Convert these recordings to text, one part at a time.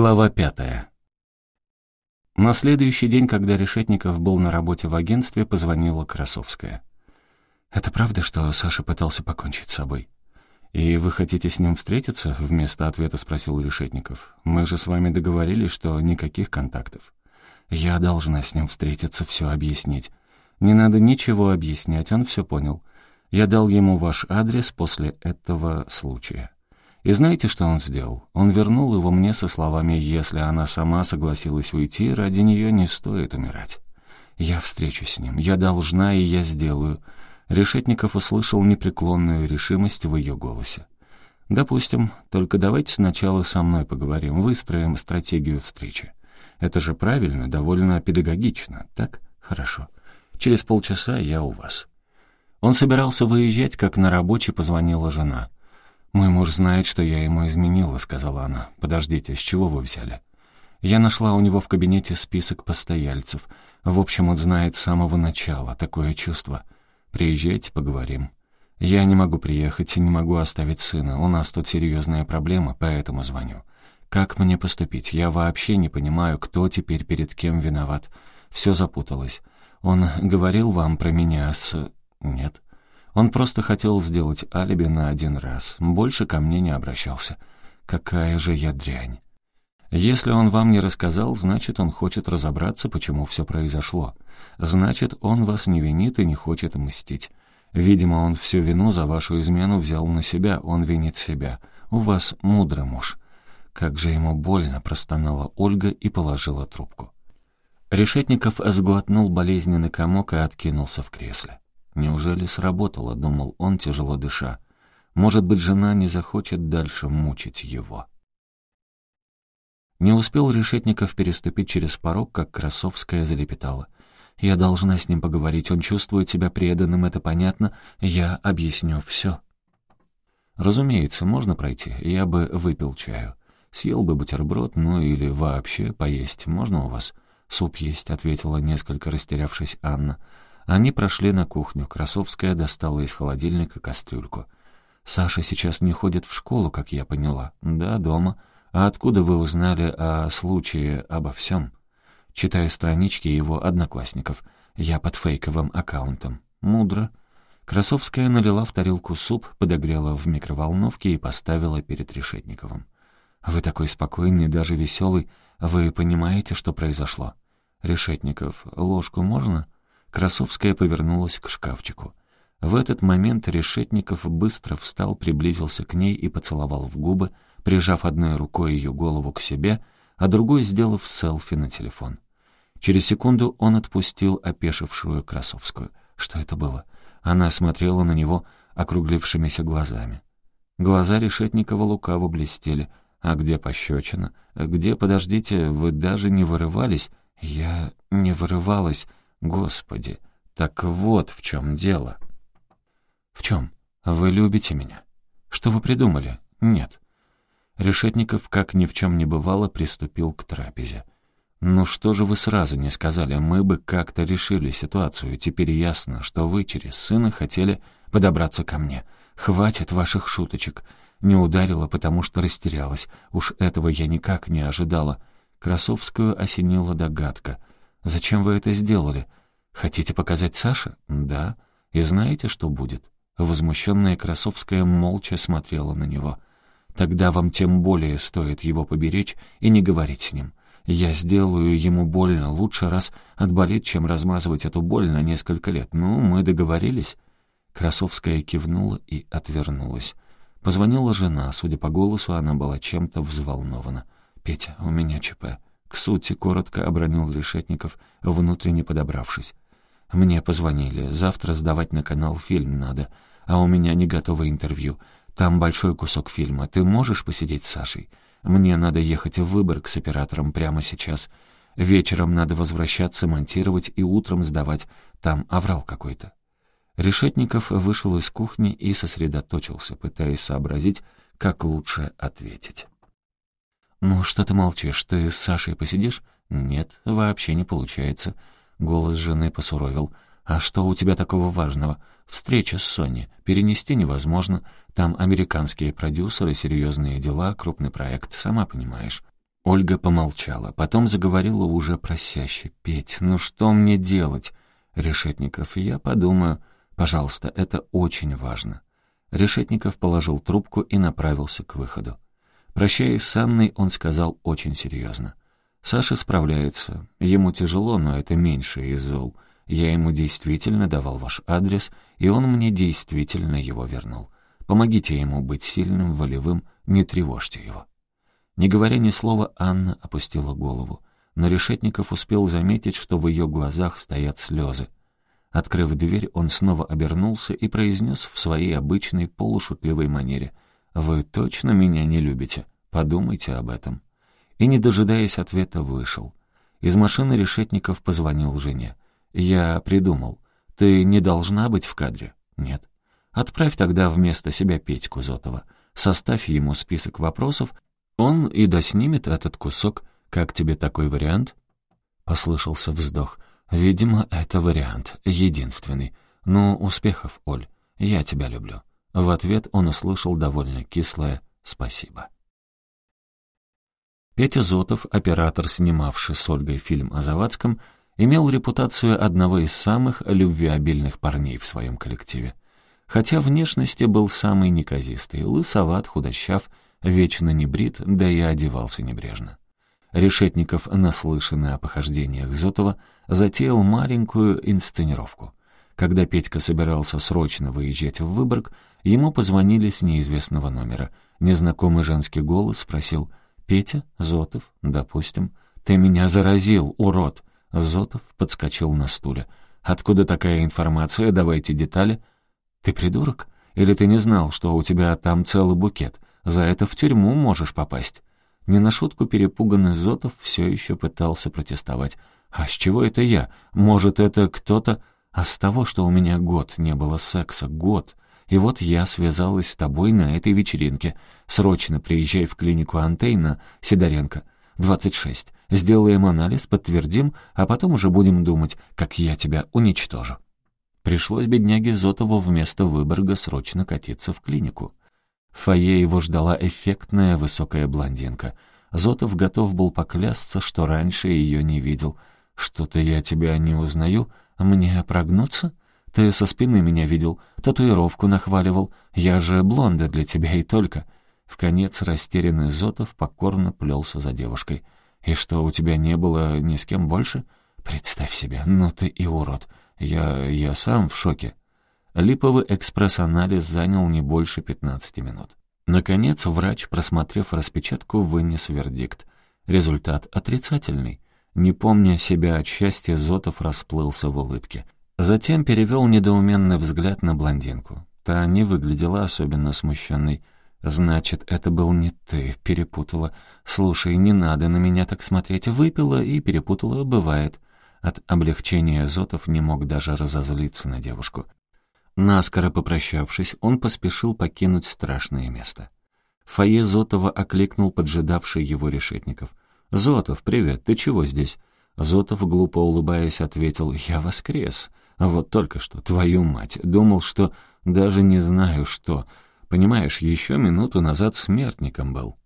Глава пятая. На следующий день, когда Решетников был на работе в агентстве, позвонила Красовская. «Это правда, что Саша пытался покончить с собой?» «И вы хотите с ним встретиться?» — вместо ответа спросил Решетников. «Мы же с вами договорились, что никаких контактов». «Я должна с ним встретиться, все объяснить». «Не надо ничего объяснять, он все понял. Я дал ему ваш адрес после этого случая». И знаете, что он сделал? Он вернул его мне со словами «Если она сама согласилась уйти, ради нее не стоит умирать». Я встречусь с ним, я должна и я сделаю. Решетников услышал непреклонную решимость в ее голосе. «Допустим, только давайте сначала со мной поговорим, выстроим стратегию встречи. Это же правильно, довольно педагогично, так? Хорошо. Через полчаса я у вас». Он собирался выезжать, как на рабочий позвонила жена — «Мой муж знает, что я ему изменила», — сказала она. «Подождите, с чего вы взяли?» Я нашла у него в кабинете список постояльцев. В общем, он знает с самого начала такое чувство. Приезжайте, поговорим. Я не могу приехать и не могу оставить сына. У нас тут серьезная проблема, поэтому звоню. Как мне поступить? Я вообще не понимаю, кто теперь перед кем виноват. Все запуталось. Он говорил вам про меня с... Нет. Он просто хотел сделать алиби на один раз, больше ко мне не обращался. Какая же я дрянь. Если он вам не рассказал, значит, он хочет разобраться, почему все произошло. Значит, он вас не винит и не хочет мстить. Видимо, он всю вину за вашу измену взял на себя, он винит себя. У вас мудрый муж. Как же ему больно, простонала Ольга и положила трубку. Решетников сглотнул болезненный комок и откинулся в кресле. Неужели сработало, думал он, тяжело дыша. Может быть, жена не захочет дальше мучить его. Не успел Решетников переступить через порог, как Красовская залепетала. «Я должна с ним поговорить, он чувствует себя преданным, это понятно, я объясню все». «Разумеется, можно пройти, я бы выпил чаю. Съел бы бутерброд, ну или вообще поесть можно у вас?» «Суп есть», — ответила несколько растерявшись Анна. Они прошли на кухню. Красовская достала из холодильника кастрюльку. «Саша сейчас не ходит в школу, как я поняла». «Да, дома. А откуда вы узнали о случае, обо всем?» Читаю странички его одноклассников. Я под фейковым аккаунтом. Мудро. Красовская налила в тарелку суп, подогрела в микроволновке и поставила перед Решетниковым. «Вы такой спокойный, даже веселый. Вы понимаете, что произошло?» «Решетников, ложку можно?» Красовская повернулась к шкафчику. В этот момент Решетников быстро встал, приблизился к ней и поцеловал в губы, прижав одной рукой ее голову к себе, а другой сделав селфи на телефон. Через секунду он отпустил опешившую Красовскую. Что это было? Она смотрела на него округлившимися глазами. Глаза Решетникова лукаво блестели. «А где пощечина? Где, подождите, вы даже не вырывались?» «Я не вырывалась», Господи, так вот в чем дело. В чем? Вы любите меня? Что вы придумали? Нет. Решетников, как ни в чем не бывало, приступил к трапезе. «Ну что же вы сразу не сказали? Мы бы как-то решили ситуацию. Теперь ясно, что вы через сына хотели подобраться ко мне. Хватит ваших шуточек. Не ударила, потому что растерялась. Уж этого я никак не ожидала». Красовскую осенила догадка. «Зачем вы это сделали? Хотите показать Саше?» «Да. И знаете, что будет?» Возмущенная Красовская молча смотрела на него. «Тогда вам тем более стоит его поберечь и не говорить с ним. Я сделаю ему больно, лучше раз отболеть, чем размазывать эту боль на несколько лет. Ну, мы договорились?» Красовская кивнула и отвернулась. Позвонила жена, судя по голосу, она была чем-то взволнована. «Петя, у меня ЧП». К сути, коротко обронил Решетников, внутренне подобравшись. «Мне позвонили. Завтра сдавать на канал фильм надо. А у меня не готово интервью. Там большой кусок фильма. Ты можешь посидеть с Сашей? Мне надо ехать в Выборг с оператором прямо сейчас. Вечером надо возвращаться, монтировать и утром сдавать. Там аврал какой-то». Решетников вышел из кухни и сосредоточился, пытаясь сообразить, как лучше ответить. «Ну, что ты молчишь? Ты с Сашей посидишь?» «Нет, вообще не получается». Голос жены посуровил. «А что у тебя такого важного? Встреча с Сони. Перенести невозможно. Там американские продюсеры, серьезные дела, крупный проект, сама понимаешь». Ольга помолчала, потом заговорила уже просяще. «Петь, ну что мне делать?» «Решетников, я подумаю. Пожалуйста, это очень важно». Решетников положил трубку и направился к выходу. Прощаясь с Анной, он сказал очень серьезно. «Саша справляется. Ему тяжело, но это меньше из зол. Я ему действительно давал ваш адрес, и он мне действительно его вернул. Помогите ему быть сильным, волевым, не тревожьте его». Не говоря ни слова, Анна опустила голову. Но Решетников успел заметить, что в ее глазах стоят слезы. Открыв дверь, он снова обернулся и произнес в своей обычной полушутливой манере. «Вы точно меня не любите? Подумайте об этом». И, не дожидаясь ответа, вышел. Из машины Решетников позвонил жене. «Я придумал. Ты не должна быть в кадре?» «Нет». «Отправь тогда вместо себя Петьку Зотова. Составь ему список вопросов, он и доснимет этот кусок. Как тебе такой вариант?» Послышался вздох. «Видимо, это вариант. Единственный. Ну, успехов, Оль. Я тебя люблю». В ответ он услышал довольно кислое «спасибо». Петя Зотов, оператор, снимавший с Ольгой фильм о Завадском, имел репутацию одного из самых любвеобильных парней в своем коллективе. Хотя внешности был самый неказистый, лысоват, худощав, вечно не брит, да и одевался небрежно. Решетников, наслышанный о похождениях Зотова, затеял маленькую инсценировку. Когда Петька собирался срочно выезжать в Выборг, ему позвонили с неизвестного номера. Незнакомый женский голос спросил «Петя? Зотов? Допустим. Ты меня заразил, урод!» Зотов подскочил на стуле. «Откуда такая информация? Давайте детали». «Ты придурок? Или ты не знал, что у тебя там целый букет? За это в тюрьму можешь попасть». Не на шутку перепуганный Зотов все еще пытался протестовать. «А с чего это я? Может, это кто-то...» «А с того, что у меня год не было секса, год. И вот я связалась с тобой на этой вечеринке. Срочно приезжай в клинику Антейна, Сидоренко, 26. Сделаем анализ, подтвердим, а потом уже будем думать, как я тебя уничтожу». Пришлось бедняге Зотову вместо Выборга срочно катиться в клинику. В фойе его ждала эффектная высокая блондинка. Зотов готов был поклясться, что раньше ее не видел. «Что-то я тебя не узнаю. Мне прогнуться? Ты со спины меня видел, татуировку нахваливал. Я же блонда для тебя и только». В конец растерянный Зотов покорно плелся за девушкой. «И что, у тебя не было ни с кем больше?» «Представь себе, ну ты и урод. Я... я сам в шоке». Липовый экспресс-анализ занял не больше 15 минут. Наконец, врач, просмотрев распечатку, вынес вердикт. Результат отрицательный. Не помня себя от счастья, Зотов расплылся в улыбке. Затем перевел недоуменный взгляд на блондинку. Та не выглядела особенно смущенной. «Значит, это был не ты», — перепутала. «Слушай, не надо на меня так смотреть. Выпила и перепутала, бывает». От облегчения Зотов не мог даже разозлиться на девушку. Наскоро попрощавшись, он поспешил покинуть страшное место. Фае Зотова окликнул поджидавший его решетников. «Зотов, привет, ты чего здесь?» Зотов, глупо улыбаясь, ответил, «Я воскрес. Вот только что, твою мать, думал, что даже не знаю что. Понимаешь, еще минуту назад смертником был».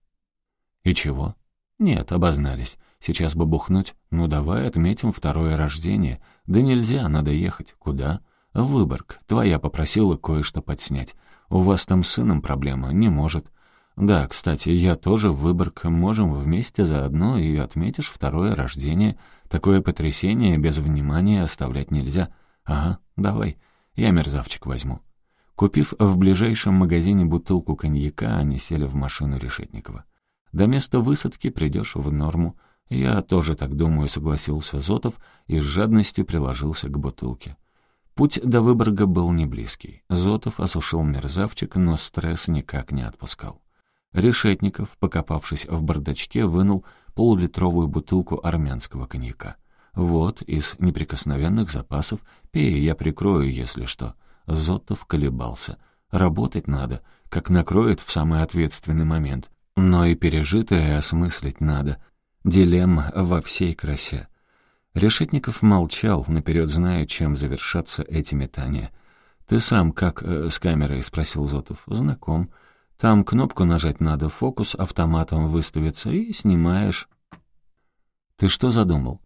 «И чего?» «Нет, обознались. Сейчас бы бухнуть. Ну давай отметим второе рождение. Да нельзя, надо ехать. Куда?» «Выборг, твоя попросила кое-что подснять. У вас там с сыном проблема, не может». «Да, кстати, я тоже в Выборг. Можем вместе заодно и отметишь второе рождение. Такое потрясение без внимания оставлять нельзя. Ага, давай. Я мерзавчик возьму». Купив в ближайшем магазине бутылку коньяка, они сели в машину Решетникова. «До места высадки придешь в норму». «Я тоже так думаю», — согласился Зотов и с жадностью приложился к бутылке. Путь до Выборга был не близкий. Зотов осушил мерзавчик, но стресс никак не отпускал. Решетников, покопавшись в бардачке, вынул полулитровую бутылку армянского коньяка. «Вот, из неприкосновенных запасов. Пей, я прикрою, если что». Зотов колебался. «Работать надо, как накроет в самый ответственный момент. Но и пережитое осмыслить надо. Дилемма во всей красе. Решетников молчал, наперед зная, чем завершатся эти метания. «Ты сам как э, с камерой?» — спросил Зотов. «Знаком. Там кнопку нажать надо, фокус автоматом выставится, и снимаешь». Ты что задумал?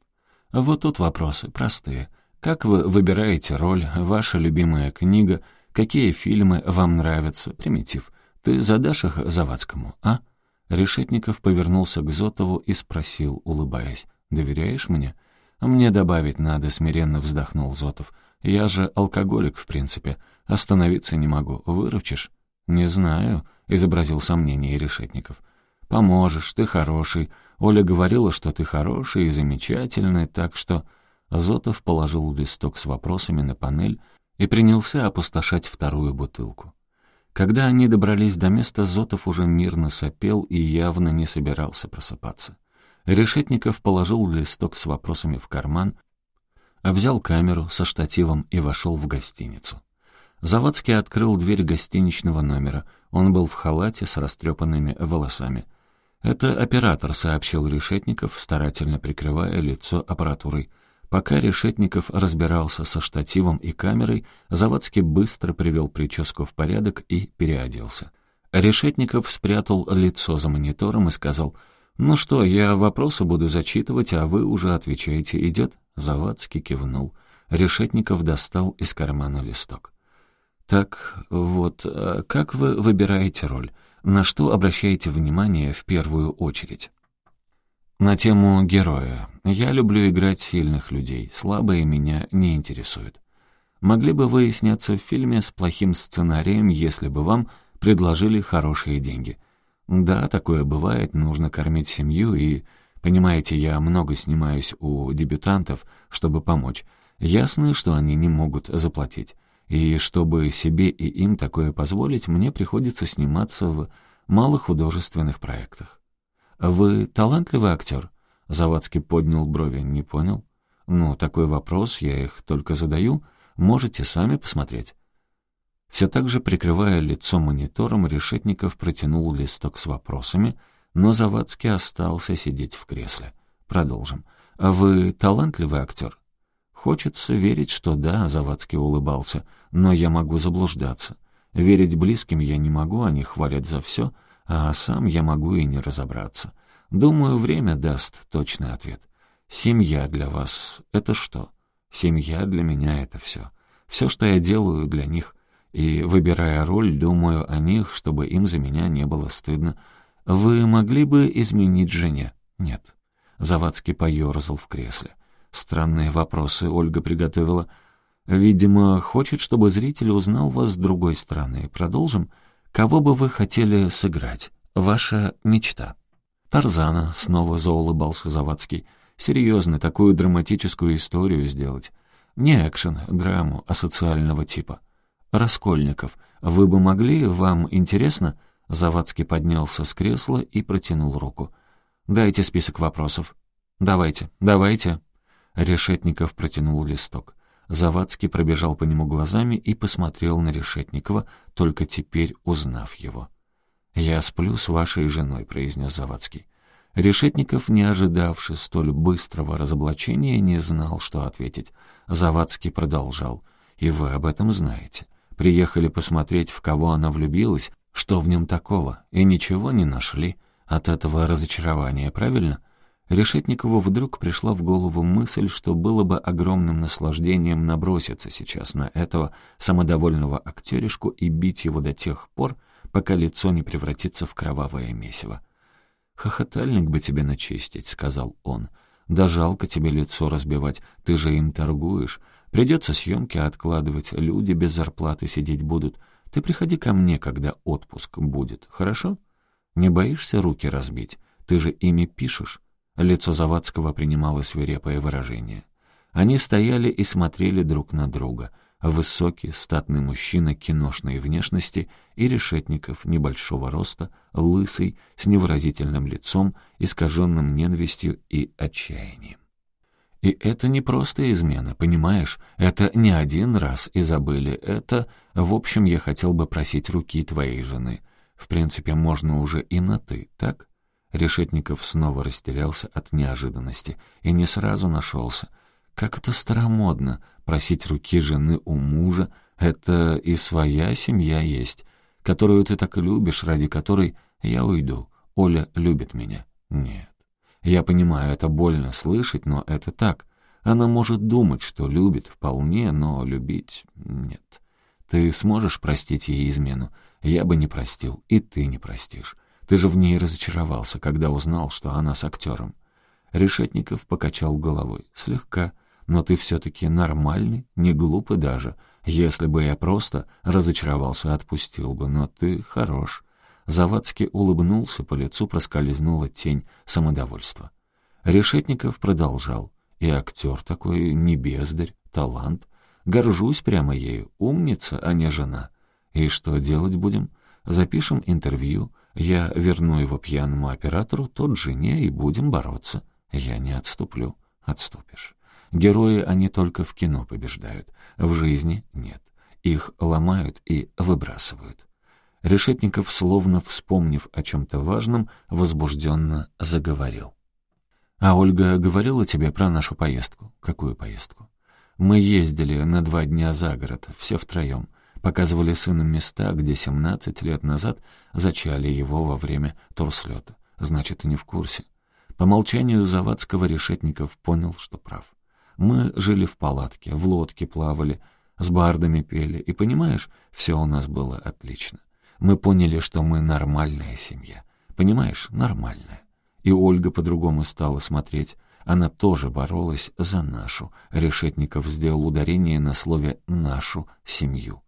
Вот тут вопросы, простые. Как вы выбираете роль, ваша любимая книга, какие фильмы вам нравятся, примитив. Ты задашь их Завадскому, а? Решетников повернулся к Зотову и спросил, улыбаясь, «Доверяешь мне?» «Мне добавить надо», — смиренно вздохнул Зотов. «Я же алкоголик, в принципе. Остановиться не могу. Выручишь?» «Не знаю», — изобразил сомнение Решетников. «Поможешь, ты хороший. Оля говорила, что ты хороший и замечательный, так что...» Зотов положил листок с вопросами на панель и принялся опустошать вторую бутылку. Когда они добрались до места, Зотов уже мирно сопел и явно не собирался просыпаться. Решетников положил листок с вопросами в карман, взял камеру со штативом и вошел в гостиницу. Завадский открыл дверь гостиничного номера. Он был в халате с растрепанными волосами. «Это оператор», — сообщил Решетников, старательно прикрывая лицо аппаратурой. Пока Решетников разбирался со штативом и камерой, Завадский быстро привел прическу в порядок и переоделся. Решетников спрятал лицо за монитором и сказал, «Ну что, я вопросы буду зачитывать, а вы уже отвечаете. Идет?» Завадский кивнул. Решетников достал из кармана листок. «Так вот, а как вы выбираете роль? На что обращаете внимание в первую очередь?» «На тему героя. Я люблю играть сильных людей, слабые меня не интересуют. Могли бы вы сняться в фильме с плохим сценарием, если бы вам предложили хорошие деньги?» «Да, такое бывает, нужно кормить семью и...» Понимаете, я много снимаюсь у дебютантов, чтобы помочь. Ясно, что они не могут заплатить. И чтобы себе и им такое позволить, мне приходится сниматься в малохудожественных проектах. «Вы талантливый актер?» Завадский поднял брови. «Не понял?» «Ну, такой вопрос, я их только задаю. Можете сами посмотреть». Все так же, прикрывая лицо монитором, Решетников протянул листок с вопросами, но Завадский остался сидеть в кресле. «Продолжим. Вы талантливый актер?» Хочется верить, что да, Завадский улыбался, но я могу заблуждаться. Верить близким я не могу, они хвалят за все, а сам я могу и не разобраться. Думаю, время даст точный ответ. Семья для вас — это что? Семья для меня — это все. Все, что я делаю для них. И, выбирая роль, думаю о них, чтобы им за меня не было стыдно. Вы могли бы изменить жене? Нет. Завадский поерзал в кресле. Странные вопросы Ольга приготовила. Видимо, хочет, чтобы зритель узнал вас с другой стороны. Продолжим. Кого бы вы хотели сыграть? Ваша мечта. Тарзана, снова заулыбался Завадский. Серьезно, такую драматическую историю сделать. Не экшен, драму, а социального типа. Раскольников, вы бы могли, вам интересно? Завадский поднялся с кресла и протянул руку. «Дайте список вопросов». «Давайте, давайте». Решетников протянул листок. Завадский пробежал по нему глазами и посмотрел на Решетникова, только теперь узнав его. «Я сплю с вашей женой», — произнес Завадский. Решетников, не ожидавший столь быстрого разоблачения, не знал, что ответить. Завадский продолжал. «И вы об этом знаете. Приехали посмотреть, в кого она влюбилась, что в нем такого, и ничего не нашли. От этого разочарования, правильно? Решетникову вдруг пришла в голову мысль, что было бы огромным наслаждением наброситься сейчас на этого самодовольного актеришку и бить его до тех пор, пока лицо не превратится в кровавое месиво. «Хохотальник бы тебе начистить», — сказал он. «Да жалко тебе лицо разбивать, ты же им торгуешь. Придется съемки откладывать, люди без зарплаты сидеть будут. Ты приходи ко мне, когда отпуск будет, хорошо? Не боишься руки разбить? Ты же ими пишешь». Лицо Завадского принимало свирепое выражение. Они стояли и смотрели друг на друга. Высокий, статный мужчина киношной внешности и Решетников небольшого роста, лысый, с невыразительным лицом, искаженным ненавистью и отчаянием. И это не просто измена, понимаешь? Это не один раз и забыли. Это, в общем, я хотел бы просить руки твоей жены. В принципе, можно уже и на «ты», так? Решетников снова растерялся от неожиданности и не сразу нашелся. Как это старомодно, просить руки жены у мужа, это и своя семья есть, которую ты так любишь, ради которой я уйду. Оля любит меня. Нет. Я понимаю, это больно слышать, но это так. Она может думать, что любит вполне, но любить нет. Ты сможешь простить ей измену? Я бы не простил, и ты не простишь. Ты же в ней разочаровался, когда узнал, что она с актером. Решетников покачал головой. Слегка. Но ты все-таки нормальный, не глупый даже. Если бы я просто разочаровался, отпустил бы, но ты хорош. Завадский улыбнулся, по лицу проскользнула тень самодовольства. Решетников продолжал. И актер такой не бездарь, талант. Горжусь прямо ею, умница, а не жена. И что делать будем? Запишем интервью, я верну его пьяному оператору, тот жене, и будем бороться. Я не отступлю. Отступишь. Герои, они только в кино побеждают. В жизни нет. Их ломают и выбрасывают. Решетников, словно вспомнив о чем-то важном, возбужденно заговорил. «А Ольга говорила тебе про нашу поездку?» «Какую поездку?» «Мы ездили на два дня за город, все втроем. Показывали сыну места, где 17 лет назад зачали его во время турслета. Значит, ты не в курсе. По молчанию Завадского Решетников понял, что прав. Мы жили в палатке, в лодке плавали, с бардами пели, и, понимаешь, все у нас было отлично. Мы поняли, что мы нормальная семья. Понимаешь, нормальная. И Ольга по-другому стала смотреть. Она тоже боролась за нашу. Решетников сделал ударение на слове «нашу семью»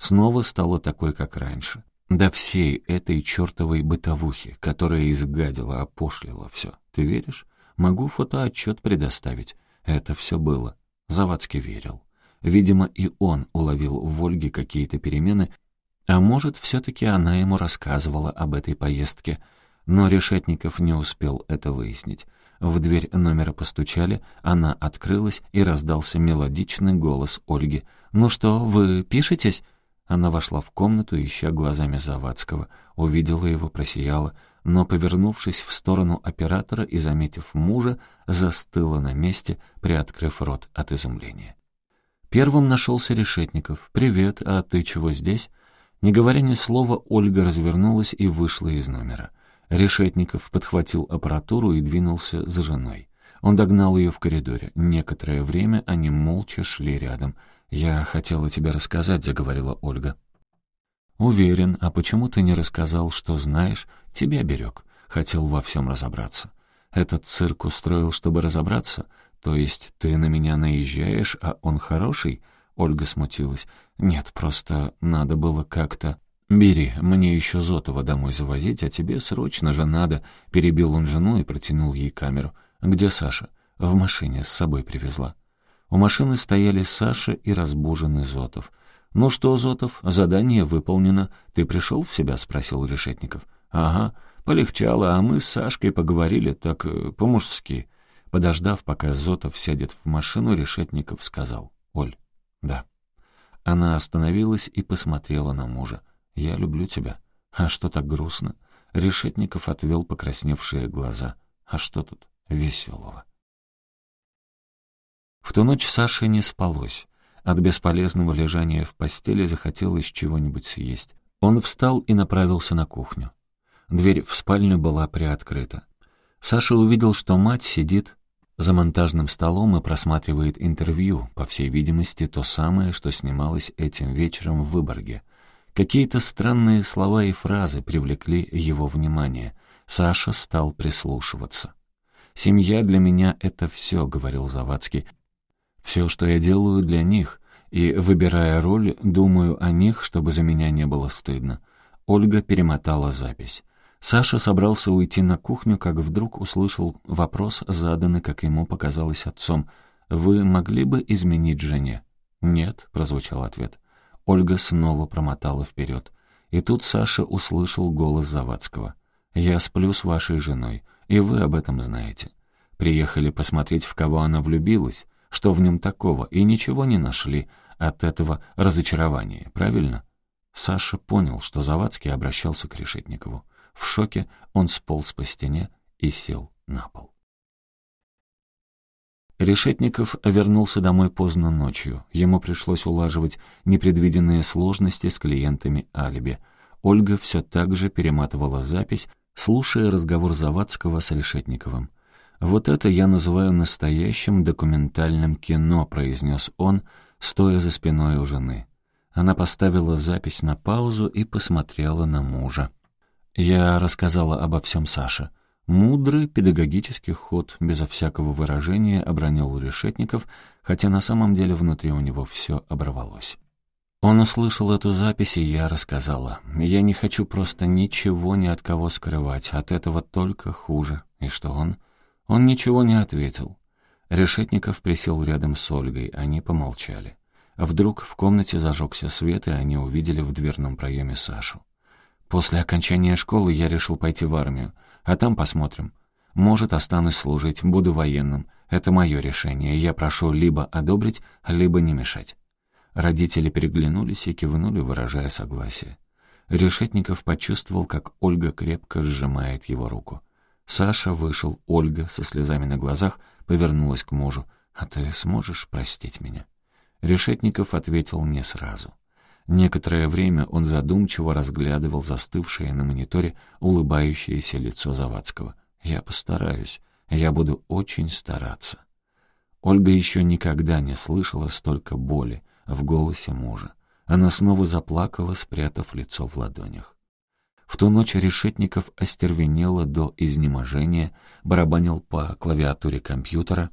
снова стала такой, как раньше. До всей этой чертовой бытовухи, которая изгадила, опошлила все. Ты веришь? Могу фотоотчет предоставить. Это все было. Завадский верил. Видимо, и он уловил в Ольге какие-то перемены, а может, все-таки она ему рассказывала об этой поездке. Но Решетников не успел это выяснить. В дверь номера постучали, она открылась, и раздался мелодичный голос Ольги. «Ну что, вы пишетесь?» Она вошла в комнату, ища глазами Завадского, увидела его, просияла, но, повернувшись в сторону оператора и заметив мужа, застыла на месте, приоткрыв рот от изумления. Первым нашелся Решетников. «Привет, а ты чего здесь?» Не говоря ни слова, Ольга развернулась и вышла из номера. Решетников подхватил аппаратуру и двинулся за женой. Он догнал ее в коридоре. Некоторое время они молча шли рядом — «Я хотела тебе рассказать», — заговорила Ольга. «Уверен, а почему ты не рассказал, что знаешь? Тебя берег. Хотел во всем разобраться. Этот цирк устроил, чтобы разобраться? То есть ты на меня наезжаешь, а он хороший?» Ольга смутилась. «Нет, просто надо было как-то...» «Бери, мне еще Зотова домой завозить, а тебе срочно же надо», — перебил он жену и протянул ей камеру. «Где Саша?» «В машине с собой привезла». У машины стояли Саша и разбуженный Зотов. «Ну что, Зотов, задание выполнено. Ты пришел в себя?» — спросил Решетников. «Ага, полегчало, а мы с Сашкой поговорили так э, по-мужски». Подождав, пока Зотов сядет в машину, Решетников сказал. «Оль, да». Она остановилась и посмотрела на мужа. «Я люблю тебя. А что так грустно?» Решетников отвел покрасневшие глаза. «А что тут веселого?» В ту ночь Саше не спалось. От бесполезного лежания в постели захотелось чего-нибудь съесть. Он встал и направился на кухню. Дверь в спальню была приоткрыта. Саша увидел, что мать сидит за монтажным столом и просматривает интервью, по всей видимости, то самое, что снималось этим вечером в Выборге. Какие-то странные слова и фразы привлекли его внимание. Саша стал прислушиваться. «Семья для меня — это все», — говорил Завадский. Все, что я делаю для них, и, выбирая роль, думаю о них, чтобы за меня не было стыдно. Ольга перемотала запись. Саша собрался уйти на кухню, как вдруг услышал вопрос, заданный, как ему показалось отцом. «Вы могли бы изменить жене?» «Нет», — прозвучал ответ. Ольга снова промотала вперед. И тут Саша услышал голос Завадского. «Я сплю с вашей женой, и вы об этом знаете. Приехали посмотреть, в кого она влюбилась. Что в нем такого? И ничего не нашли от этого разочарования, правильно? Саша понял, что Завадский обращался к Решетникову. В шоке он сполз по стене и сел на пол. Решетников вернулся домой поздно ночью. Ему пришлось улаживать непредвиденные сложности с клиентами алиби. Ольга все так же перематывала запись, слушая разговор Завадского с Решетниковым. «Вот это я называю настоящим документальным кино», — произнес он, стоя за спиной у жены. Она поставила запись на паузу и посмотрела на мужа. Я рассказала обо всем Саше. Мудрый педагогический ход, безо всякого выражения, обронил Решетников, хотя на самом деле внутри у него все оборвалось. Он услышал эту запись, и я рассказала. Я не хочу просто ничего ни от кого скрывать, от этого только хуже. И что он? Он ничего не ответил. Решетников присел рядом с Ольгой, они помолчали. Вдруг в комнате зажегся свет, и они увидели в дверном проеме Сашу. После окончания школы я решил пойти в армию, а там посмотрим. Может, останусь служить, буду военным. Это мое решение, я прошу либо одобрить, либо не мешать». Родители переглянулись и кивнули, выражая согласие. Решетников почувствовал, как Ольга крепко сжимает его руку. Саша вышел, Ольга со слезами на глазах повернулась к мужу. «А ты сможешь простить меня?» Решетников ответил не сразу. Некоторое время он задумчиво разглядывал застывшее на мониторе улыбающееся лицо Завадского. «Я постараюсь. Я буду очень стараться». Ольга еще никогда не слышала столько боли в голосе мужа. Она снова заплакала, спрятав лицо в ладонях. В ту ночь Решетников остервенело до изнеможения, барабанил по клавиатуре компьютера,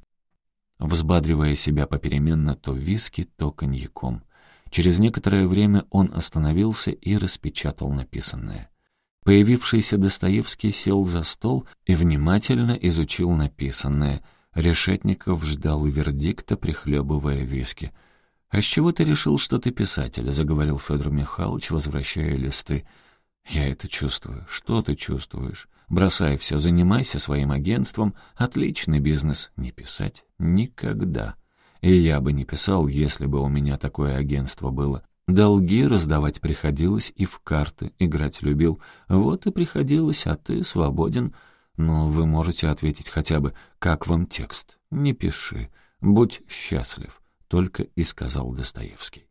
взбадривая себя попеременно то виски, то коньяком. Через некоторое время он остановился и распечатал написанное. Появившийся Достоевский сел за стол и внимательно изучил написанное. Решетников ждал вердикта, прихлебывая виски. «А с чего ты решил, что ты писатель?» — заговорил Федор Михайлович, возвращая листы. «Я это чувствую. Что ты чувствуешь? Бросай все, занимайся своим агентством. Отличный бизнес. Не писать? Никогда». И я бы не писал, если бы у меня такое агентство было. Долги раздавать приходилось и в карты играть любил. Вот и приходилось, а ты свободен. Но вы можете ответить хотя бы, как вам текст. Не пиши, будь счастлив, только и сказал Достоевский.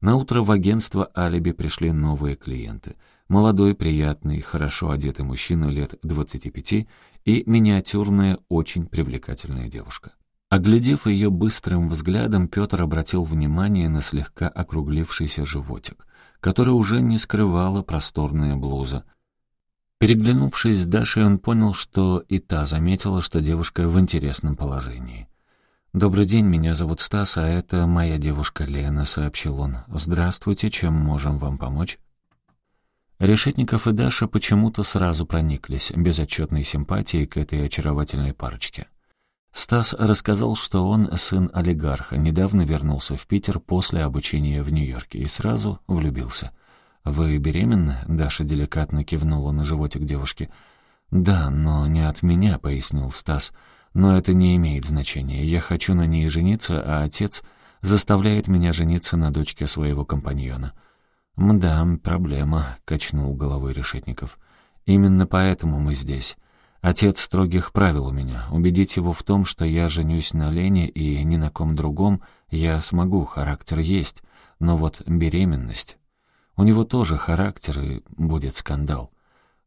На утро в агентство «Алиби» пришли новые клиенты. Молодой, приятный, хорошо одетый мужчина лет 25 и миниатюрная, очень привлекательная девушка. Оглядев ее быстрым взглядом, Петр обратил внимание на слегка округлившийся животик, который уже не скрывала просторная блуза. Переглянувшись с Дашей, он понял, что и та заметила, что девушка в интересном положении. «Добрый день, меня зовут Стас, а это моя девушка Лена», — сообщил он. «Здравствуйте, чем можем вам помочь?» Решетников и Даша почему-то сразу прониклись безотчетной симпатией к этой очаровательной парочке. Стас рассказал, что он сын олигарха, недавно вернулся в Питер после обучения в Нью-Йорке и сразу влюбился. «Вы беременны?» — Даша деликатно кивнула на животик девушки. «Да, но не от меня», — пояснил Стас. «Но это не имеет значения. Я хочу на ней жениться, а отец заставляет меня жениться на дочке своего компаньона». «Мда, проблема», — качнул головой Решетников. «Именно поэтому мы здесь. Отец строгих правил у меня. Убедить его в том, что я женюсь на Лене и ни на ком другом, я смогу, характер есть. Но вот беременность... У него тоже характер, и будет скандал».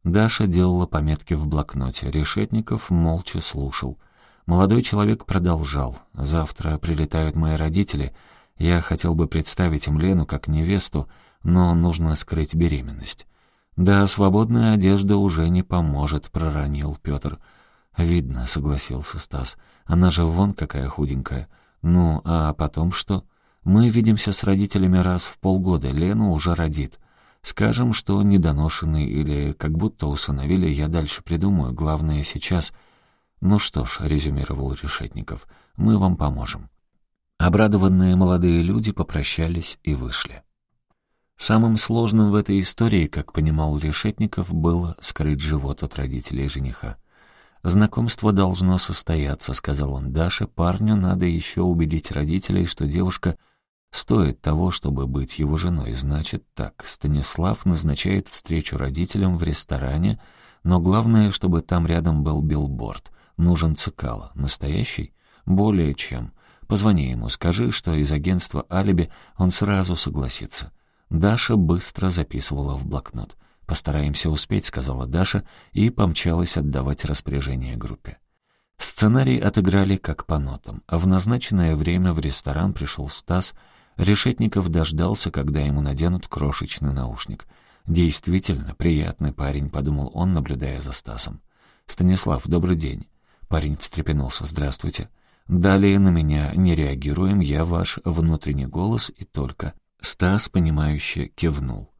Даша делала пометки в блокноте. Решетников молча слушал. Молодой человек продолжал. «Завтра прилетают мои родители. Я хотел бы представить им Лену как невесту, но нужно скрыть беременность. «Да, свободная одежда уже не поможет», — проронил Петр. «Видно», — согласился Стас. «Она же вон какая худенькая. Ну, а потом что? Мы видимся с родителями раз в полгода, Лену уже родит. Скажем, что недоношенный или как будто усыновили, я дальше придумаю. Главное сейчас...» «Ну что ж», — резюмировал Решетников, — «мы вам поможем». Обрадованные молодые люди попрощались и вышли. Самым сложным в этой истории, как понимал Решетников, было скрыть живот от родителей жениха. «Знакомство должно состояться», — сказал он Даше. «Парню надо еще убедить родителей, что девушка стоит того, чтобы быть его женой. Значит так, Станислав назначает встречу родителям в ресторане, но главное, чтобы там рядом был билборд. Нужен цикало. Настоящий? Более чем. Позвони ему, скажи, что из агентства «Алиби» он сразу согласится». Даша быстро записывала в блокнот. «Постараемся успеть», — сказала Даша и помчалась отдавать распоряжение группе. Сценарий отыграли как по нотам, а в назначенное время в ресторан пришел Стас. Решетников дождался, когда ему наденут крошечный наушник. «Действительно, приятный парень», — подумал он, наблюдая за Стасом. «Станислав, добрый день». Парень встрепенулся. «Здравствуйте». «Далее на меня не реагируем, я ваш внутренний голос и только». Стас, понимающе кивнул.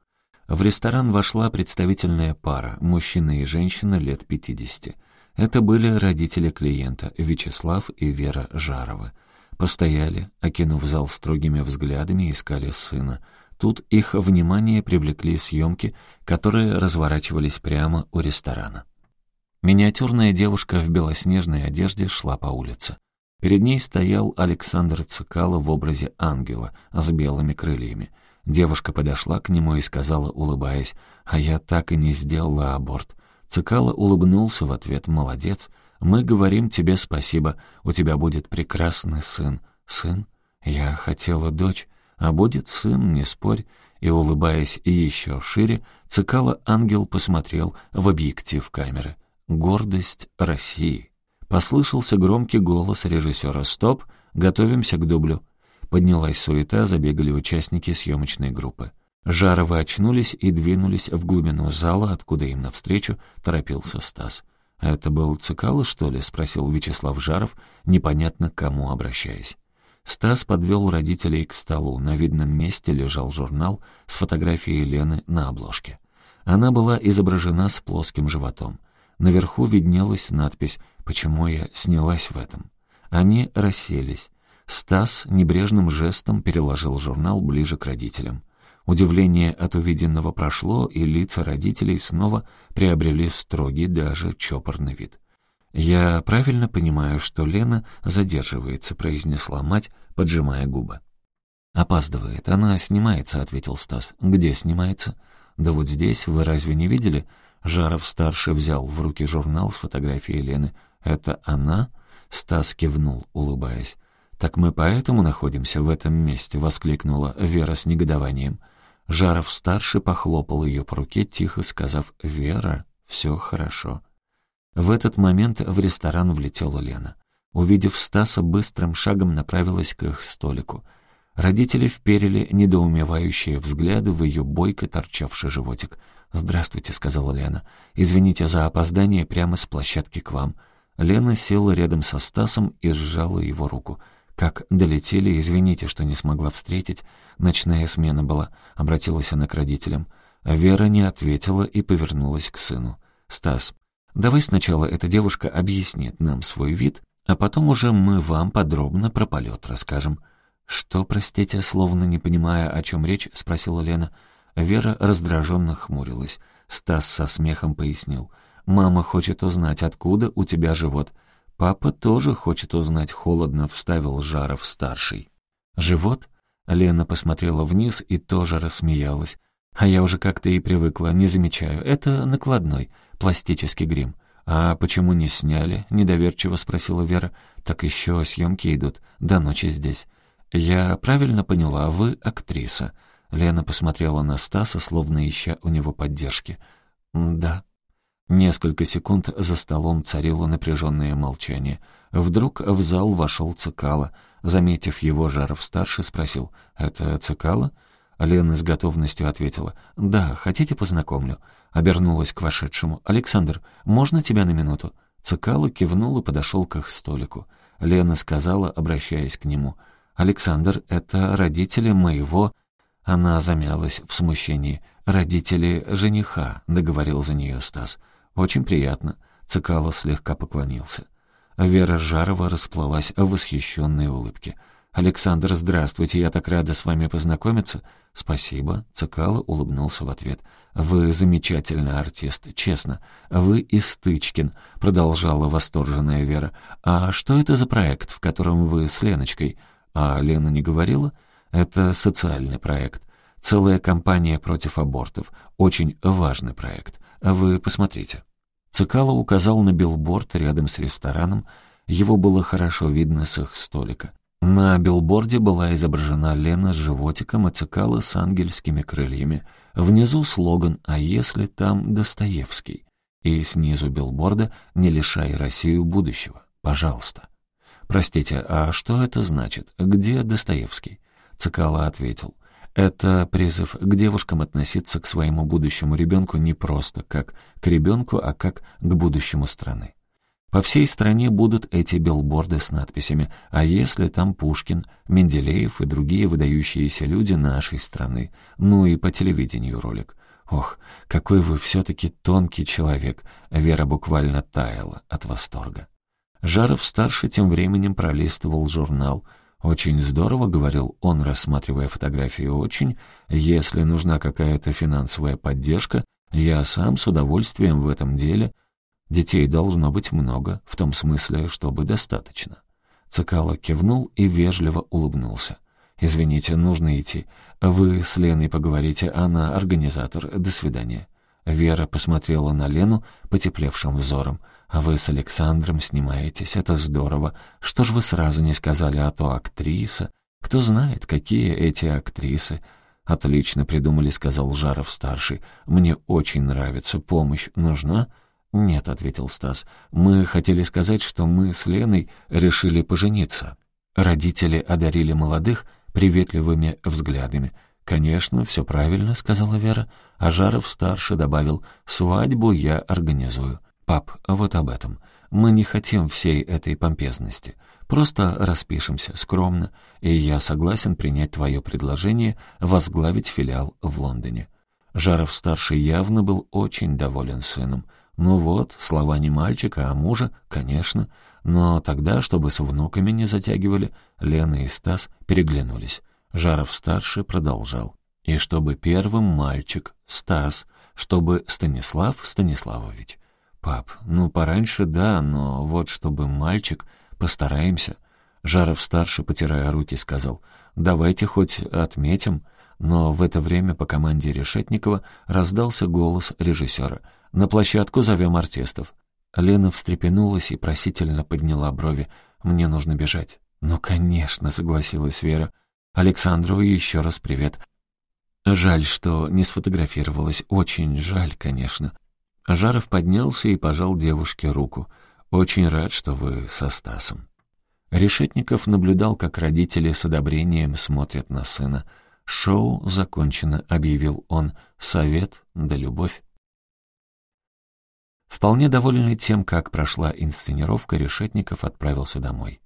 В ресторан вошла представительная пара, мужчина и женщина лет пятидесяти. Это были родители клиента, Вячеслав и Вера Жаровы. Постояли, окинув зал строгими взглядами, искали сына. Тут их внимание привлекли съемки, которые разворачивались прямо у ресторана. Миниатюрная девушка в белоснежной одежде шла по улице. Перед ней стоял Александр Цикало в образе ангела с белыми крыльями. Девушка подошла к нему и сказала, улыбаясь, «А я так и не сделала аборт. Цикало улыбнулся в ответ «Молодец, мы говорим тебе спасибо, у тебя будет прекрасный сын». «Сын? Я хотела дочь, а будет сын, не спорь». И, улыбаясь еще шире, Цикало ангел посмотрел в объектив камеры. «Гордость России». Послышался громкий голос режиссера «Стоп, готовимся к дублю». Поднялась суета, забегали участники съемочной группы. Жаровы очнулись и двинулись в глубину зала, откуда им навстречу торопился Стас. «Это был Цикало, что ли?» — спросил Вячеслав Жаров, непонятно к кому обращаясь. Стас подвел родителей к столу. На видном месте лежал журнал с фотографией Лены на обложке. Она была изображена с плоским животом. Наверху виднелась надпись «Почему я снялась в этом?». Они расселись. Стас небрежным жестом переложил журнал ближе к родителям. Удивление от увиденного прошло, и лица родителей снова приобрели строгий, даже чопорный вид. «Я правильно понимаю, что Лена задерживается», — произнесла мать, поджимая губы. «Опаздывает. Она снимается», — ответил Стас. «Где снимается?» «Да вот здесь. Вы разве не видели?» Жаров-старший взял в руки журнал с фотографией Лены. «Это она?» Стас кивнул, улыбаясь. «Так мы поэтому находимся в этом месте», — воскликнула Вера с негодованием. Жаров-старший похлопал ее по руке, тихо сказав «Вера, все хорошо». В этот момент в ресторан влетела Лена. Увидев Стаса, быстрым шагом направилась к их столику. Родители вперили недоумевающие взгляды в ее бойко торчавший животик. «Здравствуйте», — сказала Лена. «Извините за опоздание прямо с площадки к вам». Лена села рядом со Стасом и сжала его руку — как долетели, извините, что не смогла встретить. Ночная смена была, обратилась она к родителям. Вера не ответила и повернулась к сыну. «Стас, давай сначала эта девушка объяснит нам свой вид, а потом уже мы вам подробно про полет расскажем». «Что, простите, словно не понимая, о чем речь?» — спросила Лена. Вера раздраженно хмурилась. Стас со смехом пояснил. «Мама хочет узнать, откуда у тебя живот. «Папа тоже хочет узнать холодно», — вставил Жаров-старший. «Живот?» — Лена посмотрела вниз и тоже рассмеялась. «А я уже как-то и привыкла, не замечаю. Это накладной, пластический грим». «А почему не сняли?» — недоверчиво спросила Вера. «Так еще съемки идут. До ночи здесь». «Я правильно поняла, вы актриса?» Лена посмотрела на Стаса, словно ища у него поддержки. «Да», Несколько секунд за столом царило напряженное молчание. Вдруг в зал вошел Цикало. Заметив его, Жаров-старший спросил, «Это Цикало?» Лена с готовностью ответила, «Да, хотите познакомлю?» Обернулась к вошедшему. «Александр, можно тебя на минуту?» Цикало кивнул и подошел к их столику. Лена сказала, обращаясь к нему, «Александр, это родители моего...» Она замялась в смущении. «Родители жениха», — договорил за нее Стас. «Очень приятно». Цикало слегка поклонился. Вера Жарова расплылась в восхищенной улыбке. «Александр, здравствуйте, я так рада с вами познакомиться». «Спасибо», — Цикало улыбнулся в ответ. «Вы замечательный артист, честно. Вы и Стычкин», — продолжала восторженная Вера. «А что это за проект, в котором вы с Леночкой?» «А Лена не говорила?» «Это социальный проект. Целая кампания против абортов. Очень важный проект. А вы посмотрите». Цикало указал на билборд рядом с рестораном. Его было хорошо видно с их столика. На билборде была изображена Лена с животиком и цикала с ангельскими крыльями. Внизу слоган «А если там Достоевский?» И снизу билборда «Не лишай Россию будущего. Пожалуйста». «Простите, а что это значит? Где Достоевский?» Цикало ответил. «Это призыв к девушкам относиться к своему будущему ребенку не просто как к ребенку, а как к будущему страны. По всей стране будут эти билборды с надписями «А если там Пушкин, Менделеев и другие выдающиеся люди нашей страны?» Ну и по телевидению ролик. «Ох, какой вы все-таки тонкий человек!» Вера буквально таяла от восторга. Жаров-старший тем временем пролистывал журнал. «Очень здорово», — говорил он, рассматривая фотографии, «очень. Если нужна какая-то финансовая поддержка, я сам с удовольствием в этом деле...» Детей должно быть много, в том смысле, чтобы достаточно. Цикало кивнул и вежливо улыбнулся. «Извините, нужно идти. Вы с Леной поговорите, она организатор. До свидания». Вера посмотрела на Лену потеплевшим взором. «А вы с Александром снимаетесь, это здорово. Что ж вы сразу не сказали, а то актриса? Кто знает, какие эти актрисы?» «Отлично придумали», — сказал Жаров-старший. «Мне очень нравится. Помощь нужна?» «Нет», — ответил Стас, — «мы хотели сказать, что мы с Леной решили пожениться». Родители одарили молодых приветливыми взглядами. «Конечно, все правильно», — сказала Вера. А Жаров-старший добавил, «свадьбу я организую». «Пап, вот об этом. Мы не хотим всей этой помпезности. Просто распишемся скромно, и я согласен принять твое предложение возглавить филиал в Лондоне». Жаров-старший явно был очень доволен сыном. Ну вот, слова не мальчика, а мужа, конечно. Но тогда, чтобы с внуками не затягивали, Лена и Стас переглянулись. Жаров-старший продолжал. И чтобы первым мальчик, Стас, чтобы Станислав Станиславович. Пап, ну пораньше да, но вот чтобы мальчик, постараемся. Жаров-старший, потирая руки, сказал, давайте хоть отметим. Но в это время по команде Решетникова раздался голос режиссера — на площадку зовем артистов». Лена встрепенулась и просительно подняла брови. «Мне нужно бежать». «Ну, конечно», — согласилась Вера. «Александру еще раз привет». «Жаль, что не сфотографировалась. Очень жаль, конечно». Жаров поднялся и пожал девушке руку. «Очень рад, что вы со Стасом». Решетников наблюдал, как родители с одобрением смотрят на сына. «Шоу закончено», — объявил он. «Совет да любовь». Вполне довольный тем, как прошла инсценировка, Решетников отправился домой.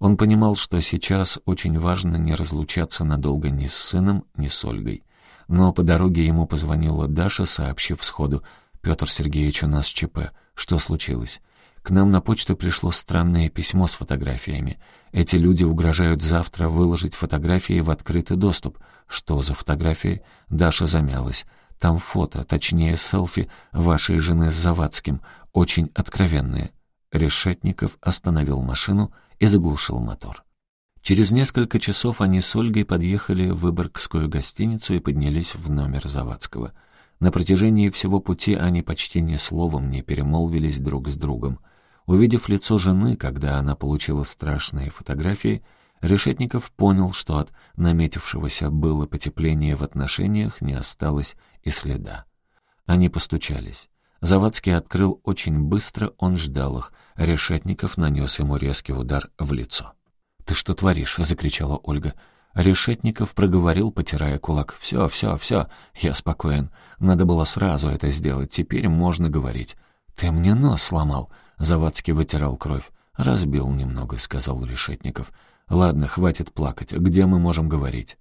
Он понимал, что сейчас очень важно не разлучаться надолго ни с сыном, ни с Ольгой. Но по дороге ему позвонила Даша, сообщив сходу, «Петр Сергеевич, у нас ЧП. Что случилось?» К нам на почту пришло странное письмо с фотографиями. Эти люди угрожают завтра выложить фотографии в открытый доступ. Что за фотографии? Даша замялась. Там фото, точнее селфи вашей жены с Завадским, очень откровенные». Решетников остановил машину и заглушил мотор. Через несколько часов они с Ольгой подъехали в Выборгскую гостиницу и поднялись в номер Завадского. На протяжении всего пути они почти ни словом не перемолвились друг с другом. Увидев лицо жены, когда она получила страшные фотографии, Решетников понял, что от наметившегося было потепления в отношениях не осталось и следа. Они постучались. Завадский открыл очень быстро, он ждал их. Решетников нанес ему резкий удар в лицо. «Ты что творишь?» — закричала Ольга. Решетников проговорил, потирая кулак. «Все, все, все, я спокоен. Надо было сразу это сделать, теперь можно говорить». «Ты мне нос сломал!» — Завадский вытирал кровь. «Разбил немного», — сказал Решетников. «Ладно, хватит плакать. Где мы можем говорить?»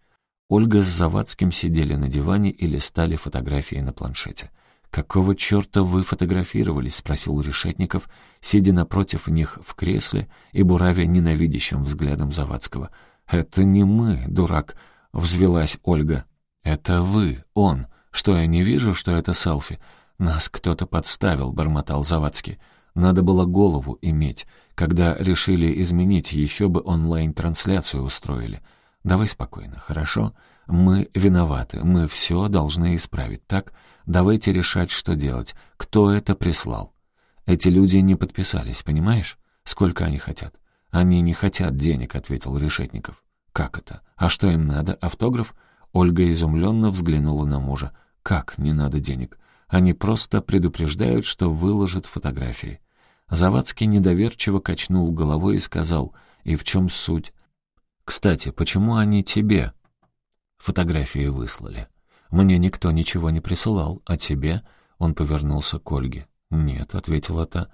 Ольга с Завадским сидели на диване и листали фотографии на планшете. «Какого черта вы фотографировались?» — спросил Решетников, сидя напротив них в кресле и буравя ненавидящим взглядом Завадского. «Это не мы, дурак», — взвелась Ольга. «Это вы, он. Что, я не вижу, что это селфи?» «Нас кто-то подставил», — бормотал Завадский. «Надо было голову иметь. Когда решили изменить, еще бы онлайн-трансляцию устроили. Давай спокойно, хорошо? Мы виноваты, мы все должны исправить, так? Давайте решать, что делать. Кто это прислал? Эти люди не подписались, понимаешь? Сколько они хотят? «Они не хотят денег», — ответил Решетников. «Как это? А что им надо? Автограф?» Ольга изумленно взглянула на мужа. «Как не надо денег? Они просто предупреждают, что выложат фотографии». Завадский недоверчиво качнул головой и сказал, «И в чем суть?» «Кстати, почему они тебе?» Фотографии выслали. «Мне никто ничего не присылал, а тебе?» Он повернулся к Ольге. «Нет», — ответила та.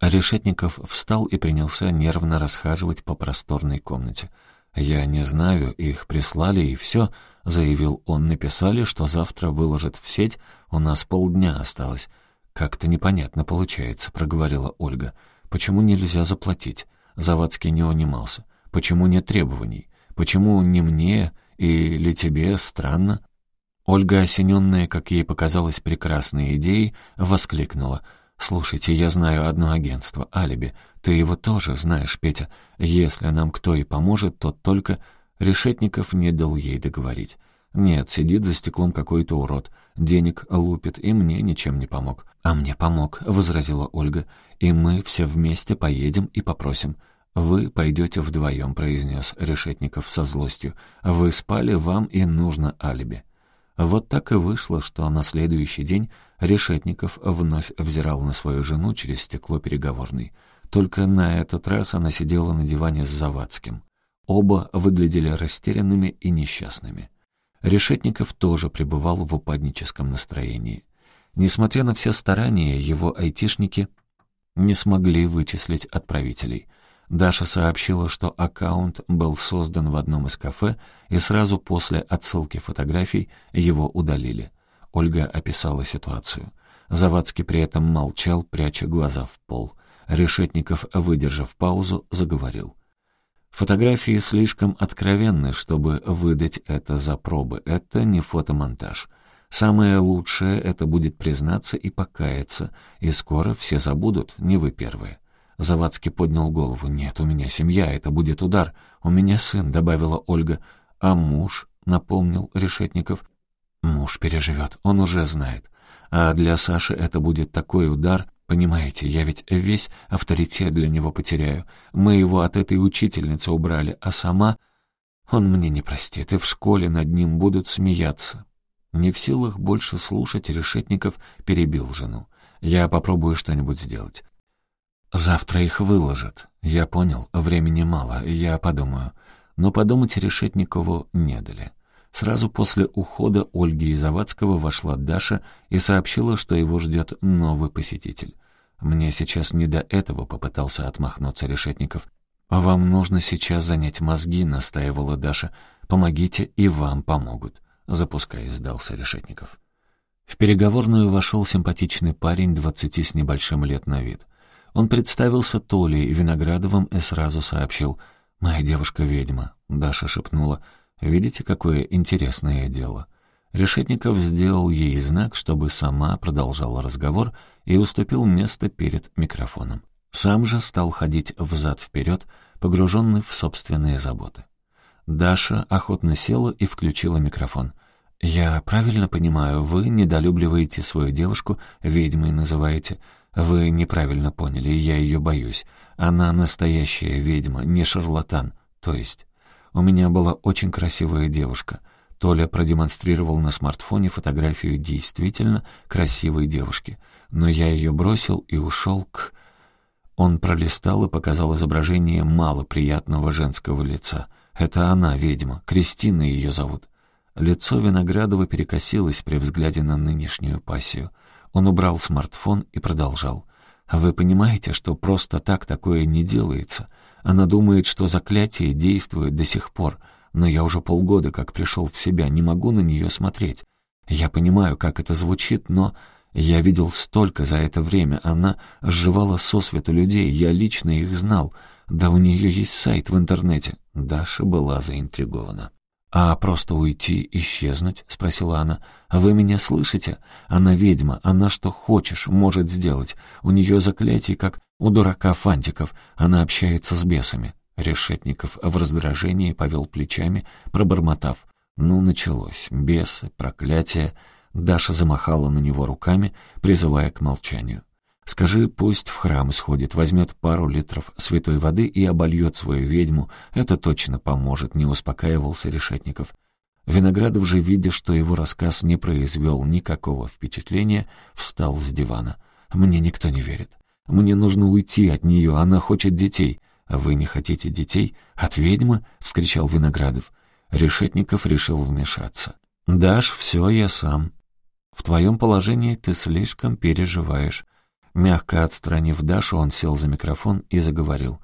Решетников встал и принялся нервно расхаживать по просторной комнате. «Я не знаю, их прислали и все», — заявил он. «Написали, что завтра выложат в сеть, у нас полдня осталось». «Как-то непонятно получается», — проговорила Ольга. «Почему нельзя заплатить?» Завадский не унимался. «Почему нет требований? Почему не мне или тебе странно?» Ольга, осененная, как ей показалось, прекрасной идеей, воскликнула. «Слушайте, я знаю одно агентство, Алиби. Ты его тоже знаешь, Петя. Если нам кто и поможет, то только...» Решетников не дал ей договорить. «Нет, сидит за стеклом какой-то урод. Денег лупит, и мне ничем не помог». «А мне помог», — возразила Ольга. «И мы все вместе поедем и попросим». «Вы пойдете вдвоем», — произнес Решетников со злостью. «Вы спали, вам и нужно алиби». Вот так и вышло, что на следующий день Решетников вновь взирал на свою жену через стекло переговорной. Только на этот раз она сидела на диване с Завадским. Оба выглядели растерянными и несчастными. Решетников тоже пребывал в упадническом настроении. Несмотря на все старания, его айтишники не смогли вычислить отправителей — Даша сообщила, что аккаунт был создан в одном из кафе, и сразу после отсылки фотографий его удалили. Ольга описала ситуацию. Завадский при этом молчал, пряча глаза в пол. Решетников, выдержав паузу, заговорил. Фотографии слишком откровенны, чтобы выдать это за пробы. Это не фотомонтаж. Самое лучшее — это будет признаться и покаяться, и скоро все забудут, не вы первые. Завадский поднял голову. «Нет, у меня семья, это будет удар. У меня сын», — добавила Ольга. «А муж?» — напомнил Решетников. «Муж переживет, он уже знает. А для Саши это будет такой удар. Понимаете, я ведь весь авторитет для него потеряю. Мы его от этой учительницы убрали, а сама... Он мне не простит, и в школе над ним будут смеяться». Не в силах больше слушать, Решетников перебил жену. «Я попробую что-нибудь сделать. Завтра их выложат. Я понял, времени мало, я подумаю. Но подумать Решетникову не дали. Сразу после ухода Ольги из Завадского вошла Даша и сообщила, что его ждет новый посетитель. «Мне сейчас не до этого», — попытался отмахнуться Решетников. «Вам нужно сейчас занять мозги», — настаивала Даша. «Помогите, и вам помогут», — запуская сдался Решетников. В переговорную вошел симпатичный парень двадцати с небольшим лет на вид. Он представился Толей Виноградовым и сразу сообщил «Моя девушка ведьма», — Даша шепнула. «Видите, какое интересное дело?» Решетников сделал ей знак, чтобы сама продолжала разговор и уступил место перед микрофоном. Сам же стал ходить взад-вперед, погруженный в собственные заботы. Даша охотно села и включила микрофон. «Я правильно понимаю, вы недолюбливаете свою девушку, ведьмой называете. «Вы неправильно поняли, я ее боюсь. Она настоящая ведьма, не шарлатан. То есть, у меня была очень красивая девушка». Толя продемонстрировал на смартфоне фотографию действительно красивой девушки. Но я ее бросил и ушел к... Он пролистал и показал изображение малоприятного женского лица. Это она, ведьма, Кристина ее зовут. Лицо Виноградова перекосилось при взгляде на нынешнюю пассию. Он убрал смартфон и продолжал. «А вы понимаете, что просто так такое не делается? Она думает, что заклятие действует до сих пор, но я уже полгода как пришел в себя, не могу на нее смотреть. Я понимаю, как это звучит, но я видел столько за это время. Она сживала сосвету людей, я лично их знал. Да у нее есть сайт в интернете». Даша была заинтригована. «А просто уйти, исчезнуть?» — спросила она. «А вы меня слышите? Она ведьма, она что хочешь может сделать. У нее заклятие, как у дурака Фантиков. Она общается с бесами». Решетников в раздражении повел плечами, пробормотав. Ну, началось. Бесы, проклятие. Даша замахала на него руками, призывая к молчанию. Скажи, пусть в храм сходит, возьмет пару литров святой воды и обольет свою ведьму. Это точно поможет, не успокаивался Решетников. Виноградов же, видя, что его рассказ не произвел никакого впечатления, встал с дивана. «Мне никто не верит. Мне нужно уйти от нее, она хочет детей. А вы не хотите детей? От ведьмы?» — вскричал Виноградов. Решетников решил вмешаться. «Дашь, все я сам. В твоем положении ты слишком переживаешь. Мягко отстранив Дашу, он сел за микрофон и заговорил.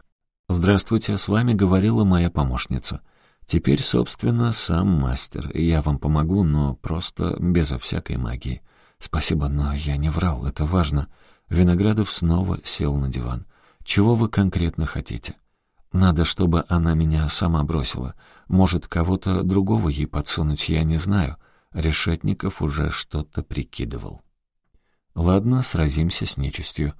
«Здравствуйте, с вами говорила моя помощница. Теперь, собственно, сам мастер. Я вам помогу, но просто безо всякой магии. Спасибо, но я не врал, это важно». Виноградов снова сел на диван. «Чего вы конкретно хотите?» «Надо, чтобы она меня сама бросила. Может, кого-то другого ей подсунуть, я не знаю». Решетников уже что-то прикидывал. Ладно, сразимся с нечистью.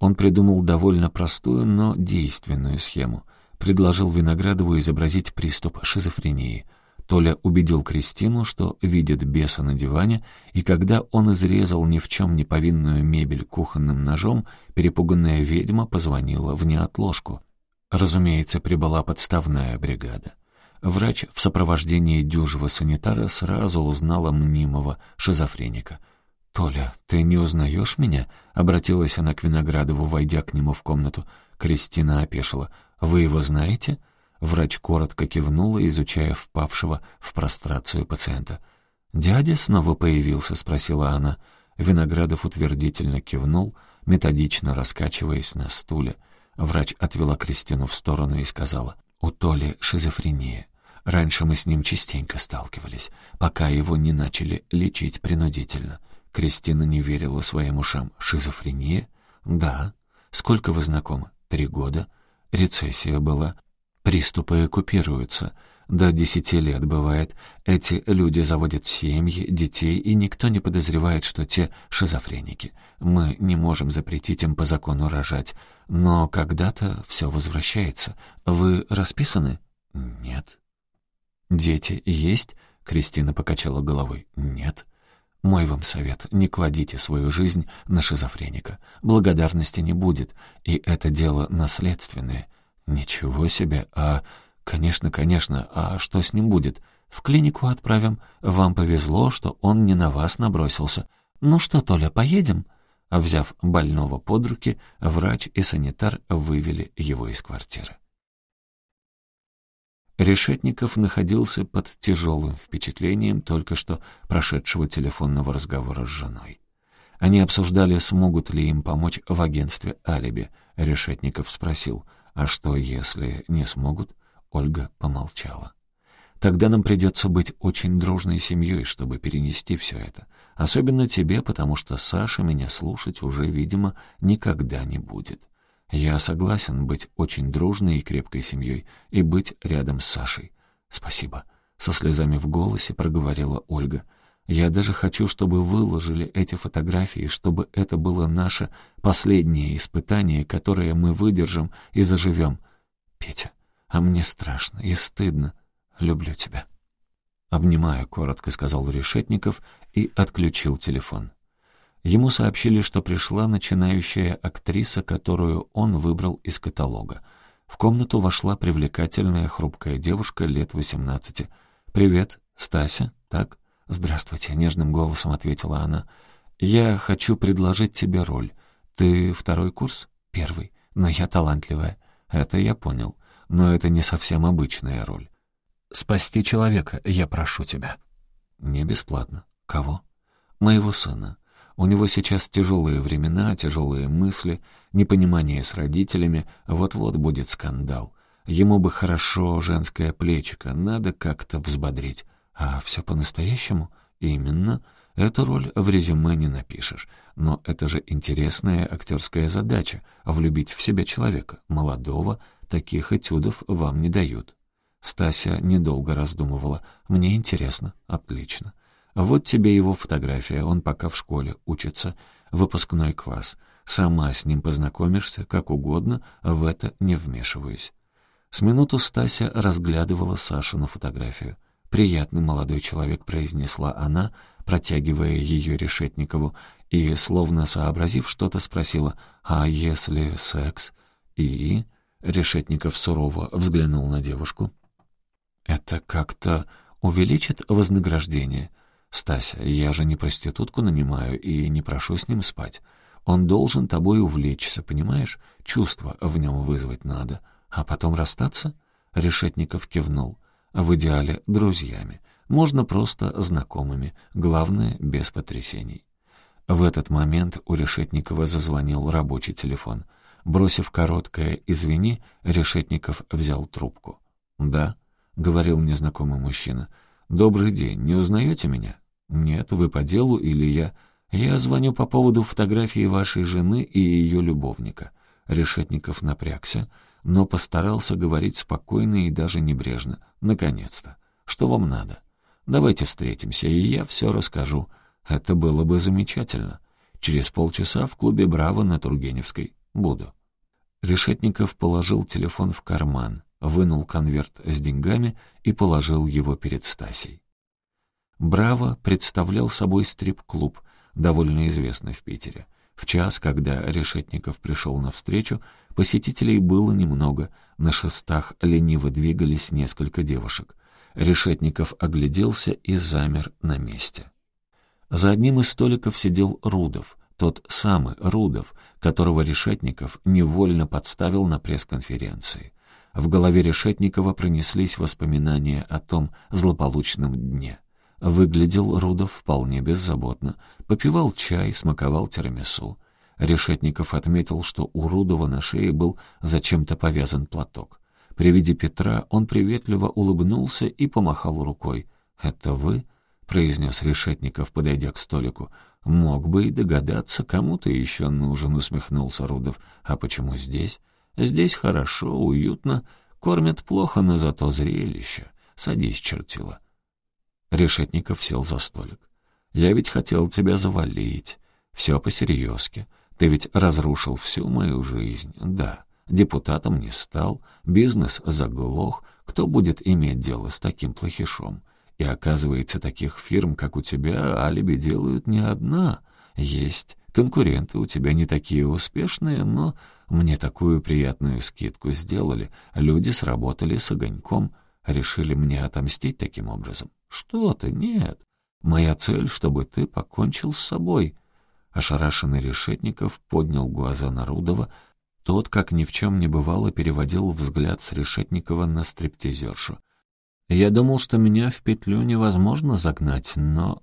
Он придумал довольно простую, но действенную схему. Предложил Виноградову изобразить приступ шизофрении. Толя убедил Кристину, что видит беса на диване, и когда он изрезал ни в чем не повинную мебель кухонным ножом, перепуганная ведьма позвонила в неотложку. Разумеется, прибыла подставная бригада. Врач в сопровождении дюжего санитара сразу узнала мнимого шизофреника — «Толя, ты не узнаешь меня?» — обратилась она к Виноградову, войдя к нему в комнату. Кристина опешила. «Вы его знаете?» Врач коротко кивнула, изучая впавшего в прострацию пациента. «Дядя снова появился?» — спросила она. Виноградов утвердительно кивнул, методично раскачиваясь на стуле. Врач отвела Кристину в сторону и сказала, «У Толи шизофрения. Раньше мы с ним частенько сталкивались, пока его не начали лечить принудительно. Кристина не верила своим ушам. «Шизофрения?» «Да». «Сколько вы знакомы?» «Три года». «Рецессия была». «Приступы купируются». До десяти лет бывает. Эти люди заводят семьи, детей, и никто не подозревает, что те шизофреники. Мы не можем запретить им по закону рожать. Но когда-то все возвращается. Вы расписаны? Нет. Дети есть? Кристина покачала головой. Нет. Мой вам совет — не кладите свою жизнь на шизофреника. Благодарности не будет, и это дело наследственное. Ничего себе, а... Конечно, конечно, а что с ним будет? В клинику отправим. Вам повезло, что он не на вас набросился. Ну что, Толя, поедем?» Взяв больного под руки, врач и санитар вывели его из квартиры. Решетников находился под тяжелым впечатлением только что прошедшего телефонного разговора с женой. Они обсуждали, смогут ли им помочь в агентстве «Алиби». Решетников спросил, а что, если не смогут? Ольга помолчала. «Тогда нам придется быть очень дружной семьей, чтобы перенести все это. Особенно тебе, потому что Саша меня слушать уже, видимо, никогда не будет. Я согласен быть очень дружной и крепкой семьей и быть рядом с Сашей. Спасибо. Со слезами в голосе проговорила Ольга. Я даже хочу, чтобы выложили эти фотографии, чтобы это было наше последнее испытание, которое мы выдержим и заживем. Петя, а мне страшно и стыдно. Люблю тебя. «Обнимаю», — коротко сказал Решетников и отключил телефон. Ему сообщили, что пришла начинающая актриса, которую он выбрал из каталога. В комнату вошла привлекательная хрупкая девушка лет восемнадцати. «Привет, Стася, так?» «Здравствуйте», — нежным голосом ответила она. «Я хочу предложить тебе роль. Ты второй курс?» «Первый. Но я талантливая». «Это я понял. Но это не совсем обычная роль». «Спасти человека, я прошу тебя». «Не бесплатно. Кого?» «Моего сына. У него сейчас тяжелые времена, тяжелые мысли, непонимание с родителями, вот-вот будет скандал. Ему бы хорошо женское плечико, надо как-то взбодрить. А все по-настоящему? Именно. Эту роль в резюме не напишешь. Но это же интересная актерская задача — влюбить в себя человека, молодого, таких этюдов вам не дают. Стася недолго раздумывала. «Мне интересно. Отлично. Вот тебе его фотография, он пока в школе учится, выпускной класс. Сама с ним познакомишься, как угодно, в это не вмешиваюсь. С минуту Стася разглядывала Сашину фотографию. «Приятный молодой человек», — произнесла она, протягивая ее Решетникову, и, словно сообразив что-то, спросила «А если секс?» «И?» — Решетников сурово взглянул на девушку. «Это как-то увеличит вознаграждение?» «Стася, я же не проститутку нанимаю и не прошу с ним спать. Он должен тобой увлечься, понимаешь? Чувства в нем вызвать надо. А потом расстаться?» Решетников кивнул. «В идеале друзьями. Можно просто знакомыми. Главное, без потрясений». В этот момент у Решетникова зазвонил рабочий телефон. Бросив короткое «извини», Решетников взял трубку. «Да», — говорил незнакомый мужчина. «Добрый день, не узнаете меня?» «Нет, вы по делу или я...» «Я звоню по поводу фотографии вашей жены и ее любовника». Решетников напрягся, но постарался говорить спокойно и даже небрежно. «Наконец-то. Что вам надо? Давайте встретимся, и я все расскажу. Это было бы замечательно. Через полчаса в клубе «Браво» на Тургеневской. Буду». Решетников положил телефон в карман, вынул конверт с деньгами и положил его перед Стасей. «Браво» представлял собой стрип-клуб, довольно известный в Питере. В час, когда Решетников пришел навстречу, посетителей было немного, на шестах лениво двигались несколько девушек. Решетников огляделся и замер на месте. За одним из столиков сидел Рудов, тот самый Рудов, которого Решетников невольно подставил на пресс-конференции. В голове Решетникова пронеслись воспоминания о том злополучном дне. Выглядел Рудов вполне беззаботно, попивал чай, смаковал тирамису. Решетников отметил, что у Рудова на шее был зачем-то повязан платок. При виде Петра он приветливо улыбнулся и помахал рукой. «Это вы?» произнес Решетников, подойдя к столику. «Мог бы и догадаться, кому ты еще нужен», — усмехнулся Рудов. «А почему здесь?» «Здесь хорошо, уютно. Кормят плохо, но зато зрелище. Садись, чертила». Решетников сел за столик. «Я ведь хотел тебя завалить. Все по-серьезки. Ты ведь разрушил всю мою жизнь. Да, депутатом не стал, бизнес заглох. Кто будет иметь дело с таким плохишом? И оказывается, таких фирм, как у тебя, алиби делают не одна. Есть конкуренты у тебя не такие успешные, но мне такую приятную скидку сделали. Люди сработали с огоньком, решили мне отомстить таким образом. Что ты, нет. Моя цель, чтобы ты покончил с собой. Ошарашенный Решетников поднял глаза на Рудова. Тот, как ни в чем не бывало, переводил взгляд с Решетникова на стриптизершу. Я думал, что меня в петлю невозможно загнать, но...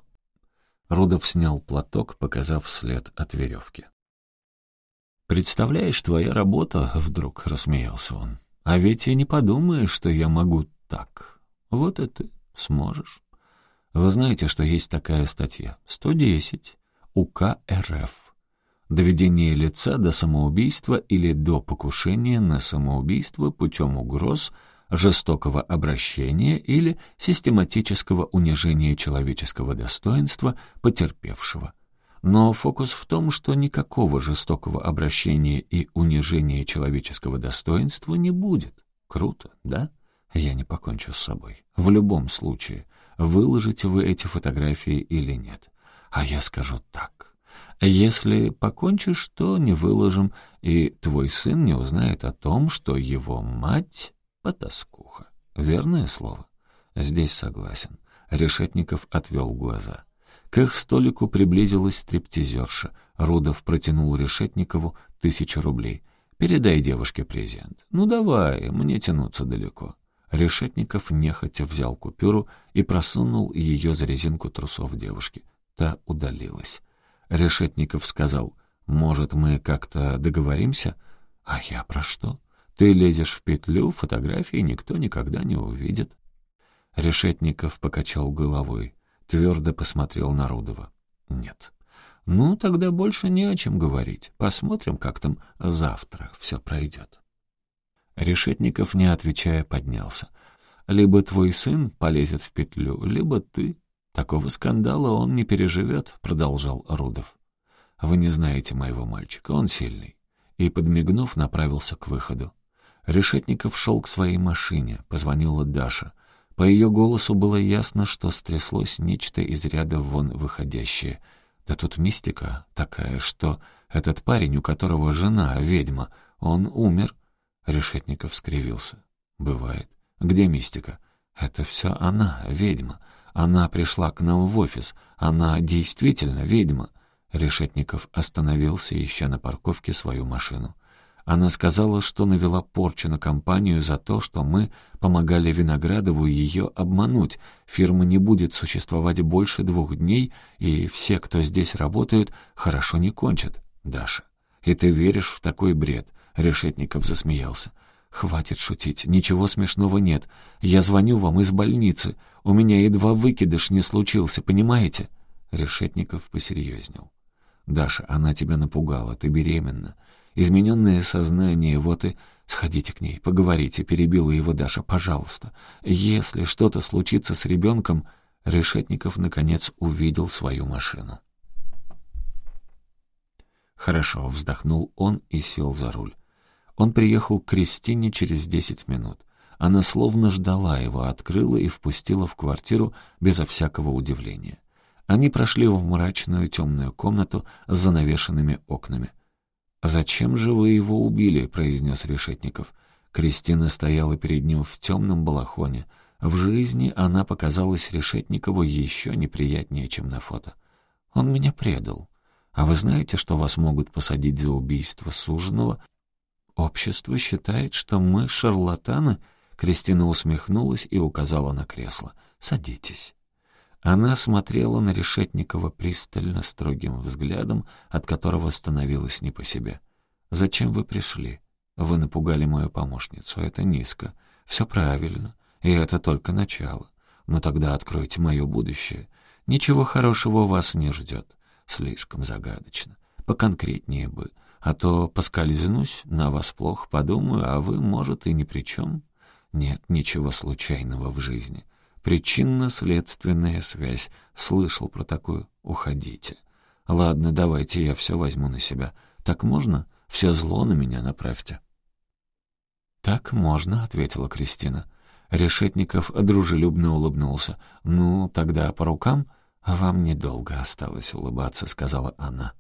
Рудов снял платок, показав след от веревки. «Представляешь, твоя работа», — вдруг рассмеялся он. «А ведь и не подумаешь, что я могу так. Вот и ты сможешь. Вы знаете, что есть такая статья? 110. УК РФ. Доведение лица до самоубийства или до покушения на самоубийство путем угроз — жестокого обращения или систематического унижения человеческого достоинства потерпевшего. Но фокус в том, что никакого жестокого обращения и унижения человеческого достоинства не будет. Круто, да? Я не покончу с собой. В любом случае, выложите вы эти фотографии или нет. А я скажу так. Если покончишь, то не выложим, и твой сын не узнает о том, что его мать Потаскуха. Верное слово? Здесь согласен. Решетников отвел глаза. К их столику приблизилась стриптизерша. Рудов протянул Решетникову тысячу рублей. «Передай девушке презент». «Ну давай, мне тянуться далеко». Решетников нехотя взял купюру и просунул ее за резинку трусов девушки. Та удалилась. Решетников сказал, «Может, мы как-то договоримся?» «А я про что?» Ты лезешь в петлю, фотографии никто никогда не увидит. Решетников покачал головой, твердо посмотрел на Рудова. Нет. Ну, тогда больше не о чем говорить. Посмотрим, как там завтра все пройдет. Решетников, не отвечая, поднялся. Либо твой сын полезет в петлю, либо ты. Такого скандала он не переживет, продолжал Рудов. Вы не знаете моего мальчика, он сильный. И, подмигнув, направился к выходу. Решетников шел к своей машине, позвонила Даша. По ее голосу было ясно, что стряслось нечто из ряда вон выходящее. Да тут мистика такая, что этот парень, у которого жена ведьма, он умер. Решетников скривился. Бывает. Где мистика? Это все она, ведьма. Она пришла к нам в офис. Она действительно ведьма. Решетников остановился, ища на парковке свою машину. Она сказала, что навела порчу на компанию за то, что мы помогали Виноградову ее обмануть. Фирма не будет существовать больше двух дней, и все, кто здесь работают, хорошо не кончат. Даша, и ты веришь в такой бред? Решетников засмеялся. «Хватит шутить, ничего смешного нет. Я звоню вам из больницы. У меня едва выкидыш не случился, понимаете?» Решетников посерьезнел. «Даша, она тебя напугала, ты беременна. Измененное сознание, вот и... Сходите к ней, поговорите, перебила его Даша, пожалуйста. Если что-то случится с ребенком... Решетников, наконец, увидел свою машину. «Хорошо», — вздохнул он и сел за руль. Он приехал к Кристине через десять минут. Она словно ждала его, открыла и впустила в квартиру безо всякого удивления. Они прошли в мрачную темную комнату с занавешенными окнами. «Зачем же вы его убили?» — произнес Решетников. Кристина стояла перед ним в темном балахоне. В жизни она показалась Решетникову еще неприятнее, чем на фото. «Он меня предал. А вы знаете, что вас могут посадить за убийство суженого?» «Общество считает, что мы шарлатаны?» Кристина усмехнулась и указала на кресло. «Садитесь». Она смотрела на Решетникова пристально, строгим взглядом, от которого становилось не по себе. «Зачем вы пришли? Вы напугали мою помощницу. Это низко. Все правильно. И это только начало. Но тогда откройте мое будущее. Ничего хорошего вас не ждет. Слишком загадочно. Поконкретнее бы. А то поскользнусь, на вас плохо подумаю, а вы, может, и ни при чем. Нет ничего случайного в жизни. Причинно-следственная связь. Слышал про такую. Уходите. Ладно, давайте я все возьму на себя. Так можно? Все зло на меня направьте. «Так можно», — ответила Кристина. Решетников дружелюбно улыбнулся. «Ну, тогда по рукам?» «Вам недолго осталось улыбаться», — сказала она.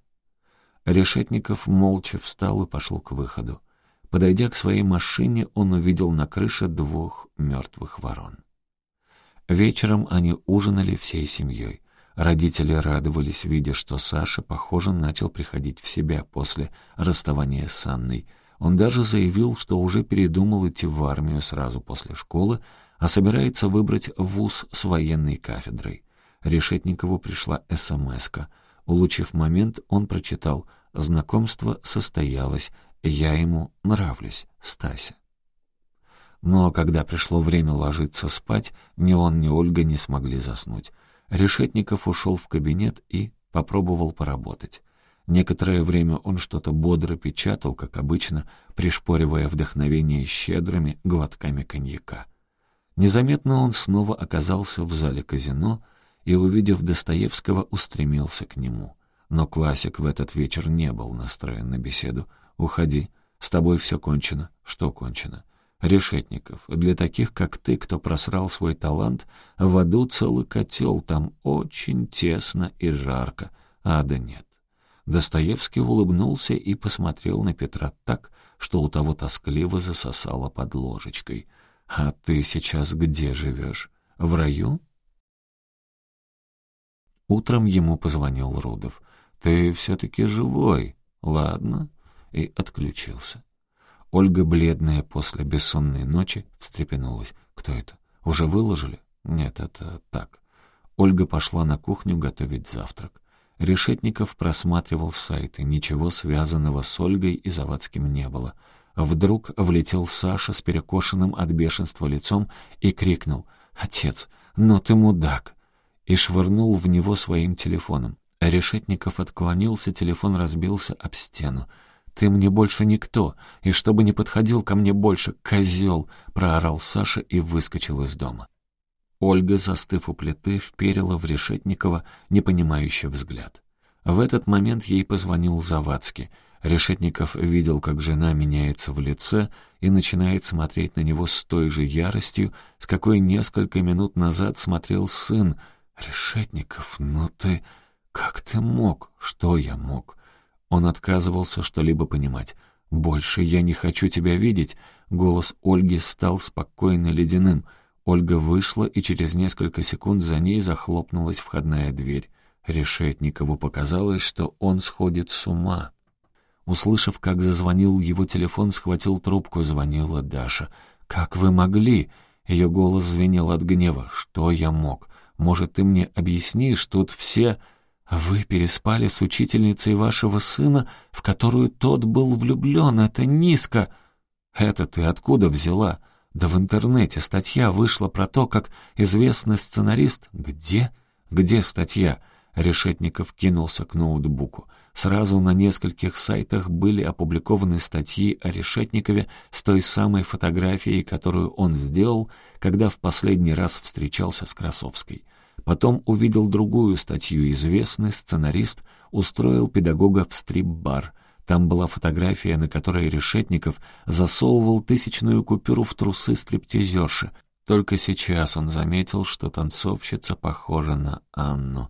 Решетников молча встал и пошел к выходу. Подойдя к своей машине, он увидел на крыше двух мертвых ворон. Вечером они ужинали всей семьей. Родители радовались, видя, что Саша, похоже, начал приходить в себя после расставания с Анной. Он даже заявил, что уже передумал идти в армию сразу после школы, а собирается выбрать вуз с военной кафедрой. Решетникову пришла СМС-ка. Улучив момент, он прочитал «Знакомство состоялось, я ему нравлюсь, Стася». Но когда пришло время ложиться спать, ни он, ни Ольга не смогли заснуть. Решетников ушел в кабинет и попробовал поработать. Некоторое время он что-то бодро печатал, как обычно, пришпоривая вдохновение щедрыми глотками коньяка. Незаметно он снова оказался в зале казино и, увидев Достоевского, устремился к нему. Но классик в этот вечер не был настроен на беседу. «Уходи, с тобой все кончено». «Что кончено?» Решетников. Для таких, как ты, кто просрал свой талант, в аду целый котел, там очень тесно и жарко. Ада нет. Достоевский улыбнулся и посмотрел на Петра так, что у того тоскливо засосало под ложечкой. «А ты сейчас где живешь? В раю?» Утром ему позвонил Рудов. «Ты все-таки живой?» «Ладно». И отключился. Ольга, бледная после бессонной ночи, встрепенулась. «Кто это? Уже выложили?» «Нет, это так». Ольга пошла на кухню готовить завтрак. Решетников просматривал сайты, ничего связанного с Ольгой и Завадским не было. Вдруг влетел Саша с перекошенным от бешенства лицом и крикнул «Отец, ну ты мудак!» и швырнул в него своим телефоном. Решетников отклонился, телефон разбился об стену. «Ты мне больше никто, и чтобы не подходил ко мне больше, козел!» — проорал Саша и выскочил из дома. Ольга, застыв у плиты, вперила в Решетникова непонимающий взгляд. В этот момент ей позвонил Завадский. Решетников видел, как жена меняется в лице и начинает смотреть на него с той же яростью, с какой несколько минут назад смотрел сын. «Решетников, ну ты...» «Как ты мог? Что я мог?» Он отказывался что-либо понимать. «Больше я не хочу тебя видеть!» Голос Ольги стал спокойно ледяным. Ольга вышла, и через несколько секунд за ней захлопнулась входная дверь. Решетникову показалось, что он сходит с ума. Услышав, как зазвонил его телефон, схватил трубку, звонила Даша. «Как вы могли?» Ее голос звенел от гнева. «Что я мог? Может, ты мне объяснишь, тут все...» «Вы переспали с учительницей вашего сына, в которую тот был влюблен. Это низко!» «Это ты откуда взяла?» «Да в интернете статья вышла про то, как известный сценарист...» «Где? Где статья?» Решетников кинулся к ноутбуку. Сразу на нескольких сайтах были опубликованы статьи о Решетникове с той самой фотографией, которую он сделал, когда в последний раз встречался с Красовской. Потом увидел другую статью. Известный сценарист устроил педагога в стрип-бар. Там была фотография, на которой Решетников засовывал тысячную купюру в трусы стриптизерши. Только сейчас он заметил, что танцовщица похожа на Анну.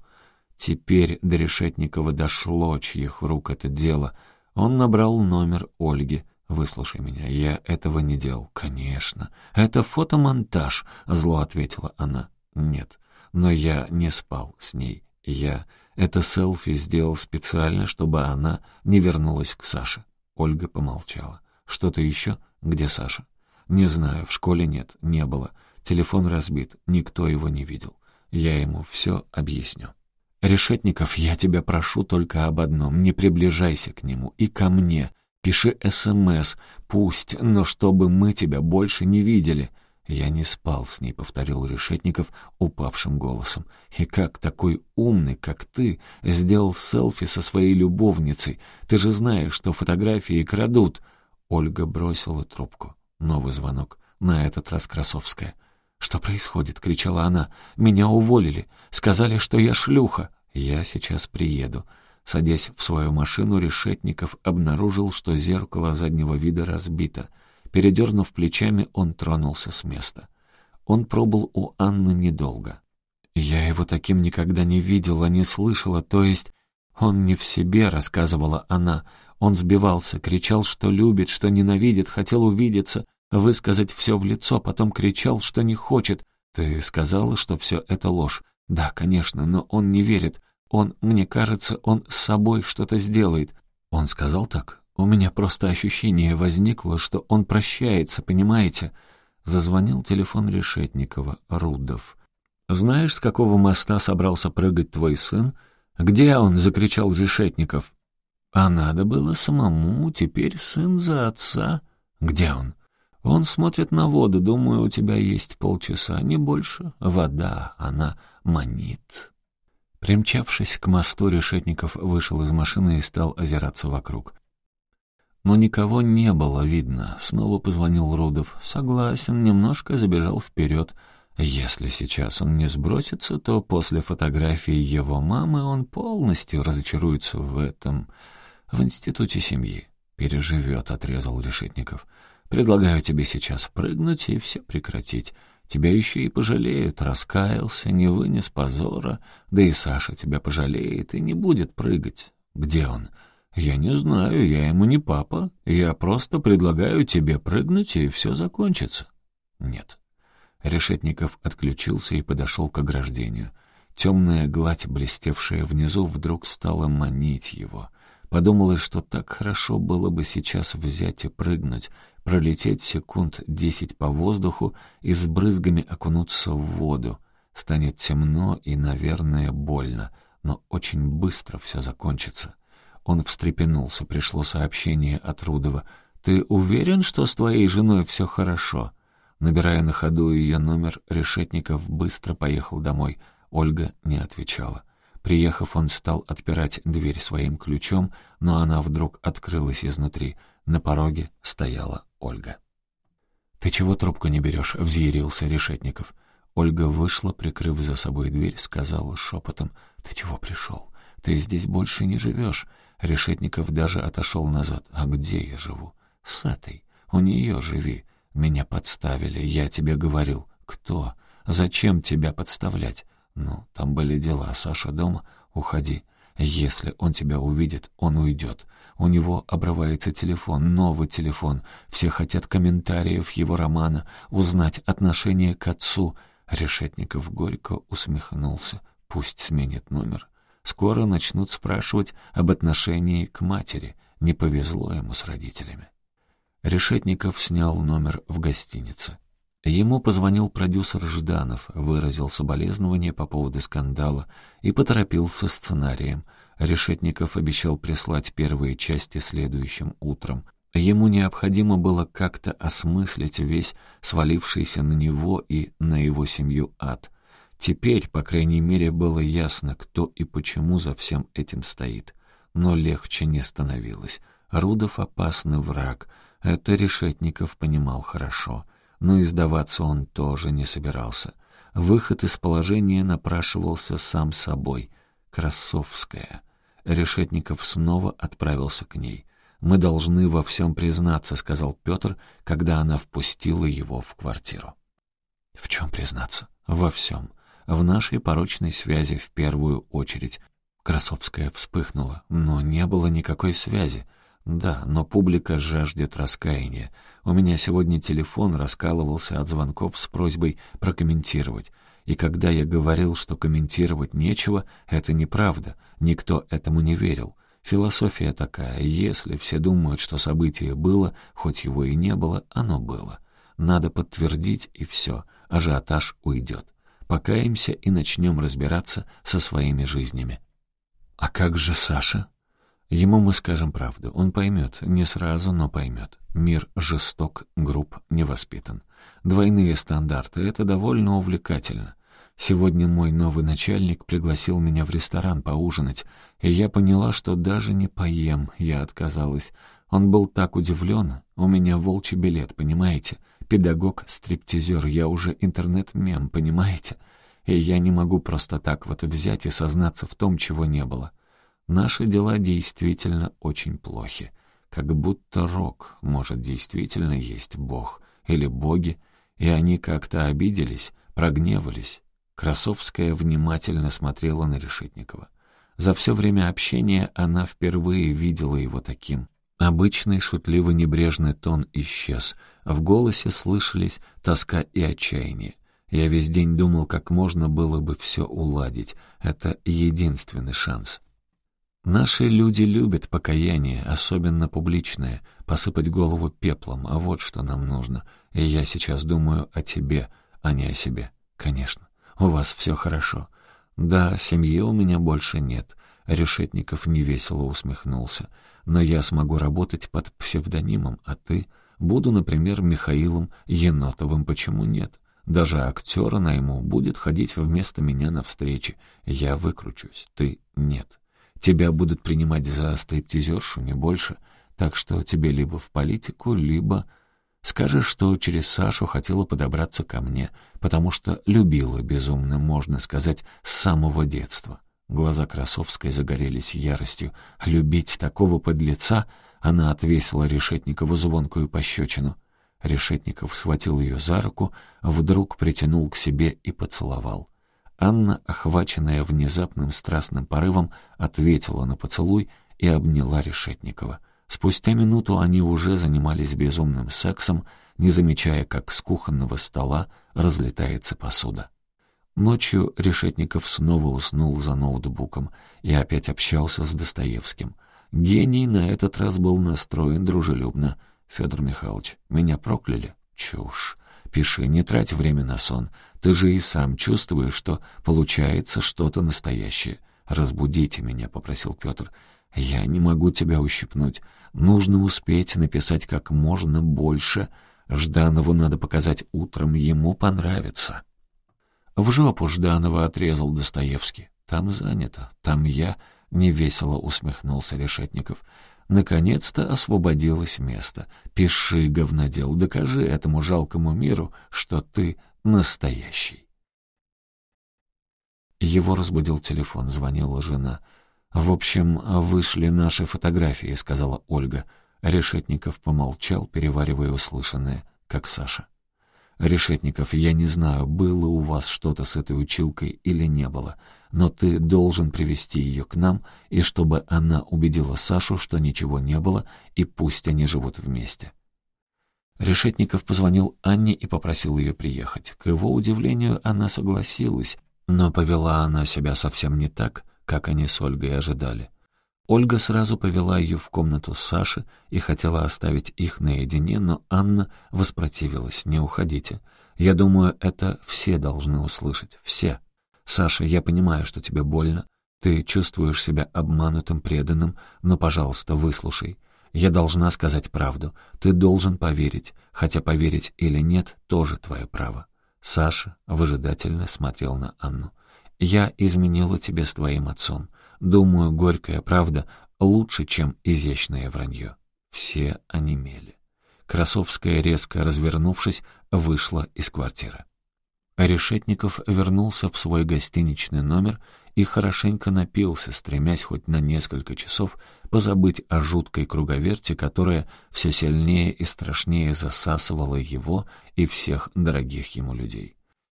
Теперь до Решетникова дошло, чьих рук это дело. Он набрал номер Ольги. «Выслушай меня, я этого не делал». «Конечно. Это фотомонтаж», — зло ответила она. «Нет, но я не спал с ней. Я это селфи сделал специально, чтобы она не вернулась к Саше». Ольга помолчала. «Что-то еще? Где Саша?» «Не знаю, в школе нет, не было. Телефон разбит, никто его не видел. Я ему все объясню». «Решетников, я тебя прошу только об одном. Не приближайся к нему и ко мне. Пиши СМС, пусть, но чтобы мы тебя больше не видели». «Я не спал с ней», — повторил Решетников упавшим голосом. «И как такой умный, как ты, сделал селфи со своей любовницей? Ты же знаешь, что фотографии крадут». Ольга бросила трубку. Новый звонок. На этот раз Красовская. «Что происходит?» — кричала она. «Меня уволили. Сказали, что я шлюха». «Я сейчас приеду». Садясь в свою машину, Решетников обнаружил, что зеркало заднего вида разбито — Передернув плечами, он тронулся с места. Он пробыл у Анны недолго. «Я его таким никогда не видела, не слышала, то есть он не в себе», — рассказывала она. Он сбивался, кричал, что любит, что ненавидит, хотел увидеться, высказать все в лицо, потом кричал, что не хочет. «Ты сказала, что все это ложь?» «Да, конечно, но он не верит. Он, мне кажется, он с собой что-то сделает». «Он сказал так?» У меня просто ощущение возникло, что он прощается, понимаете? Зазвонил телефон Решетникова, Рудов. «Знаешь, с какого моста собрался прыгать твой сын?» «Где он?» — закричал Решетников. «А надо было самому, теперь сын за отца». «Где он?» «Он смотрит на воду, думаю, у тебя есть полчаса, не больше. Вода, она манит». Примчавшись к мосту, Решетников вышел из машины и стал озираться вокруг. Но никого не было видно. Снова позвонил Рудов. Согласен, немножко забежал вперед. Если сейчас он не сбросится, то после фотографии его мамы он полностью разочаруется в этом... в институте семьи. «Переживет», — отрезал Решетников. «Предлагаю тебе сейчас прыгнуть и все прекратить. Тебя еще и пожалеют, раскаялся, не вынес позора, да и Саша тебя пожалеет и не будет прыгать. Где он?» «Я не знаю, я ему не папа. Я просто предлагаю тебе прыгнуть, и все закончится». «Нет». Решетников отключился и подошел к ограждению. Темная гладь, блестевшая внизу, вдруг стала манить его. Подумалось, что так хорошо было бы сейчас взять и прыгнуть, пролететь секунд десять по воздуху и с брызгами окунуться в воду. Станет темно и, наверное, больно, но очень быстро все закончится. Он встрепенулся, пришло сообщение от Рудова. «Ты уверен, что с твоей женой все хорошо?» Набирая на ходу ее номер, Решетников быстро поехал домой. Ольга не отвечала. Приехав, он стал отпирать дверь своим ключом, но она вдруг открылась изнутри. На пороге стояла Ольга. «Ты чего трубку не берешь?» — взъярился Решетников. Ольга вышла, прикрыв за собой дверь, сказала шепотом. «Ты чего пришел? Ты здесь больше не живешь. Решетников даже отошел назад. «А где я живу?» «С этой. У нее живи. Меня подставили, я тебе говорил. Кто? Зачем тебя подставлять?» «Ну, там были дела. Саша дома. Уходи. Если он тебя увидит, он уйдет. У него обрывается телефон, новый телефон. Все хотят комментариев его романа, узнать отношение к отцу. Решетников горько усмехнулся. Пусть сменит номер. Скоро начнут спрашивать об отношении к матери. Не повезло ему с родителями. Решетников снял номер в гостинице. Ему позвонил продюсер Жданов, выразил соболезнования по поводу скандала и поторопился сценарием. Решетников обещал прислать первые части следующим утром. Ему необходимо было как-то осмыслить весь свалившийся на него и на его семью ад. Теперь, по крайней мере, было ясно, кто и почему за всем этим стоит. Но легче не становилось. Рудов — опасный враг. Это Решетников понимал хорошо — но издаваться он тоже не собирался. Выход из положения напрашивался сам собой. Красовская. Решетников снова отправился к ней. «Мы должны во всем признаться», — сказал Петр, когда она впустила его в квартиру. «В чем признаться?» «Во всем. В нашей порочной связи в первую очередь». Красовская вспыхнула, но не было никакой связи. Да, но публика жаждет раскаяния. У меня сегодня телефон раскалывался от звонков с просьбой прокомментировать. И когда я говорил, что комментировать нечего, это неправда. Никто этому не верил. Философия такая, если все думают, что событие было, хоть его и не было, оно было. Надо подтвердить, и все, ажиотаж уйдет. Покаемся и начнем разбираться со своими жизнями. «А как же Саша?» Ему мы скажем правду. Он поймет. Не сразу, но поймет. Мир жесток, груб, невоспитан. Двойные стандарты — это довольно увлекательно. Сегодня мой новый начальник пригласил меня в ресторан поужинать, и я поняла, что даже не поем, я отказалась. Он был так удивлен. У меня волчий билет, понимаете? Педагог-стриптизер, я уже интернет-мем, понимаете? И я не могу просто так вот взять и сознаться в том, чего не было. Наши дела действительно очень плохи. Как будто Рок, может, действительно есть Бог или боги, и они как-то обиделись, прогневались. Красовская внимательно смотрела на Решетникова. За все время общения она впервые видела его таким. Обычный шутливо-небрежный тон исчез. В голосе слышались тоска и отчаяние. Я весь день думал, как можно было бы все уладить. Это единственный шанс. Наши люди любят покаяние, особенно публичное, посыпать голову пеплом, а вот что нам нужно. И я сейчас думаю о тебе, а не о себе. Конечно, у вас все хорошо. Да, семьи у меня больше нет. Решетников невесело усмехнулся. Но я смогу работать под псевдонимом, а ты... Буду, например, Михаилом Енотовым, почему нет? Даже актера найму, будет ходить вместо меня на встречи. Я выкручусь, ты нет. Тебя будут принимать за стриптизершу, не больше. Так что тебе либо в политику, либо... Скажешь, что через Сашу хотела подобраться ко мне, потому что любила безумно, можно сказать, с самого детства. Глаза Красовской загорелись яростью. Любить такого подлеца она отвесила Решетникову звонкую пощечину. Решетников схватил ее за руку, вдруг притянул к себе и поцеловал. Анна, охваченная внезапным страстным порывом, ответила на поцелуй и обняла Решетникова. Спустя минуту они уже занимались безумным сексом, не замечая, как с кухонного стола разлетается посуда. Ночью Решетников снова уснул за ноутбуком и опять общался с Достоевским. Гений на этот раз был настроен дружелюбно. «Федор Михайлович, меня прокляли?» «Чушь. Пиши, не трать время на сон. Ты же и сам чувствуешь, что получается что-то настоящее. «Разбудите меня», — попросил Петр. «Я не могу тебя ущипнуть. Нужно успеть написать как можно больше. Жданову надо показать утром, ему понравится». «В жопу Жданова отрезал Достоевский. Там занято, там я», — невесело усмехнулся Решетников. Наконец-то освободилось место. Пиши, говнодел, докажи этому жалкому миру, что ты настоящий. Его разбудил телефон, звонила жена. «В общем, вышли наши фотографии», — сказала Ольга. Решетников помолчал, переваривая услышанное, как Саша. Решетников, я не знаю, было у вас что-то с этой училкой или не было, но ты должен привести ее к нам, и чтобы она убедила Сашу, что ничего не было, и пусть они живут вместе». Решетников позвонил Анне и попросил ее приехать. К его удивлению, она согласилась, но повела она себя совсем не так, как они с Ольгой ожидали. Ольга сразу повела ее в комнату Саши и хотела оставить их наедине, но Анна воспротивилась. «Не уходите. Я думаю, это все должны услышать. Все. Саша, я понимаю, что тебе больно. Ты чувствуешь себя обманутым, преданным, но, пожалуйста, выслушай. Я должна сказать правду. Ты должен поверить. Хотя поверить или нет, тоже твое право». Саша выжидательно смотрел на Анну. «Я изменила тебе с твоим отцом. Думаю, горькая правда лучше, чем изящное вранье. Все онемели. Красовская, резко развернувшись, вышла из квартиры. Решетников вернулся в свой гостиничный номер и хорошенько напился, стремясь хоть на несколько часов позабыть о жуткой круговерти, которая все сильнее и страшнее засасывала его и всех дорогих ему людей.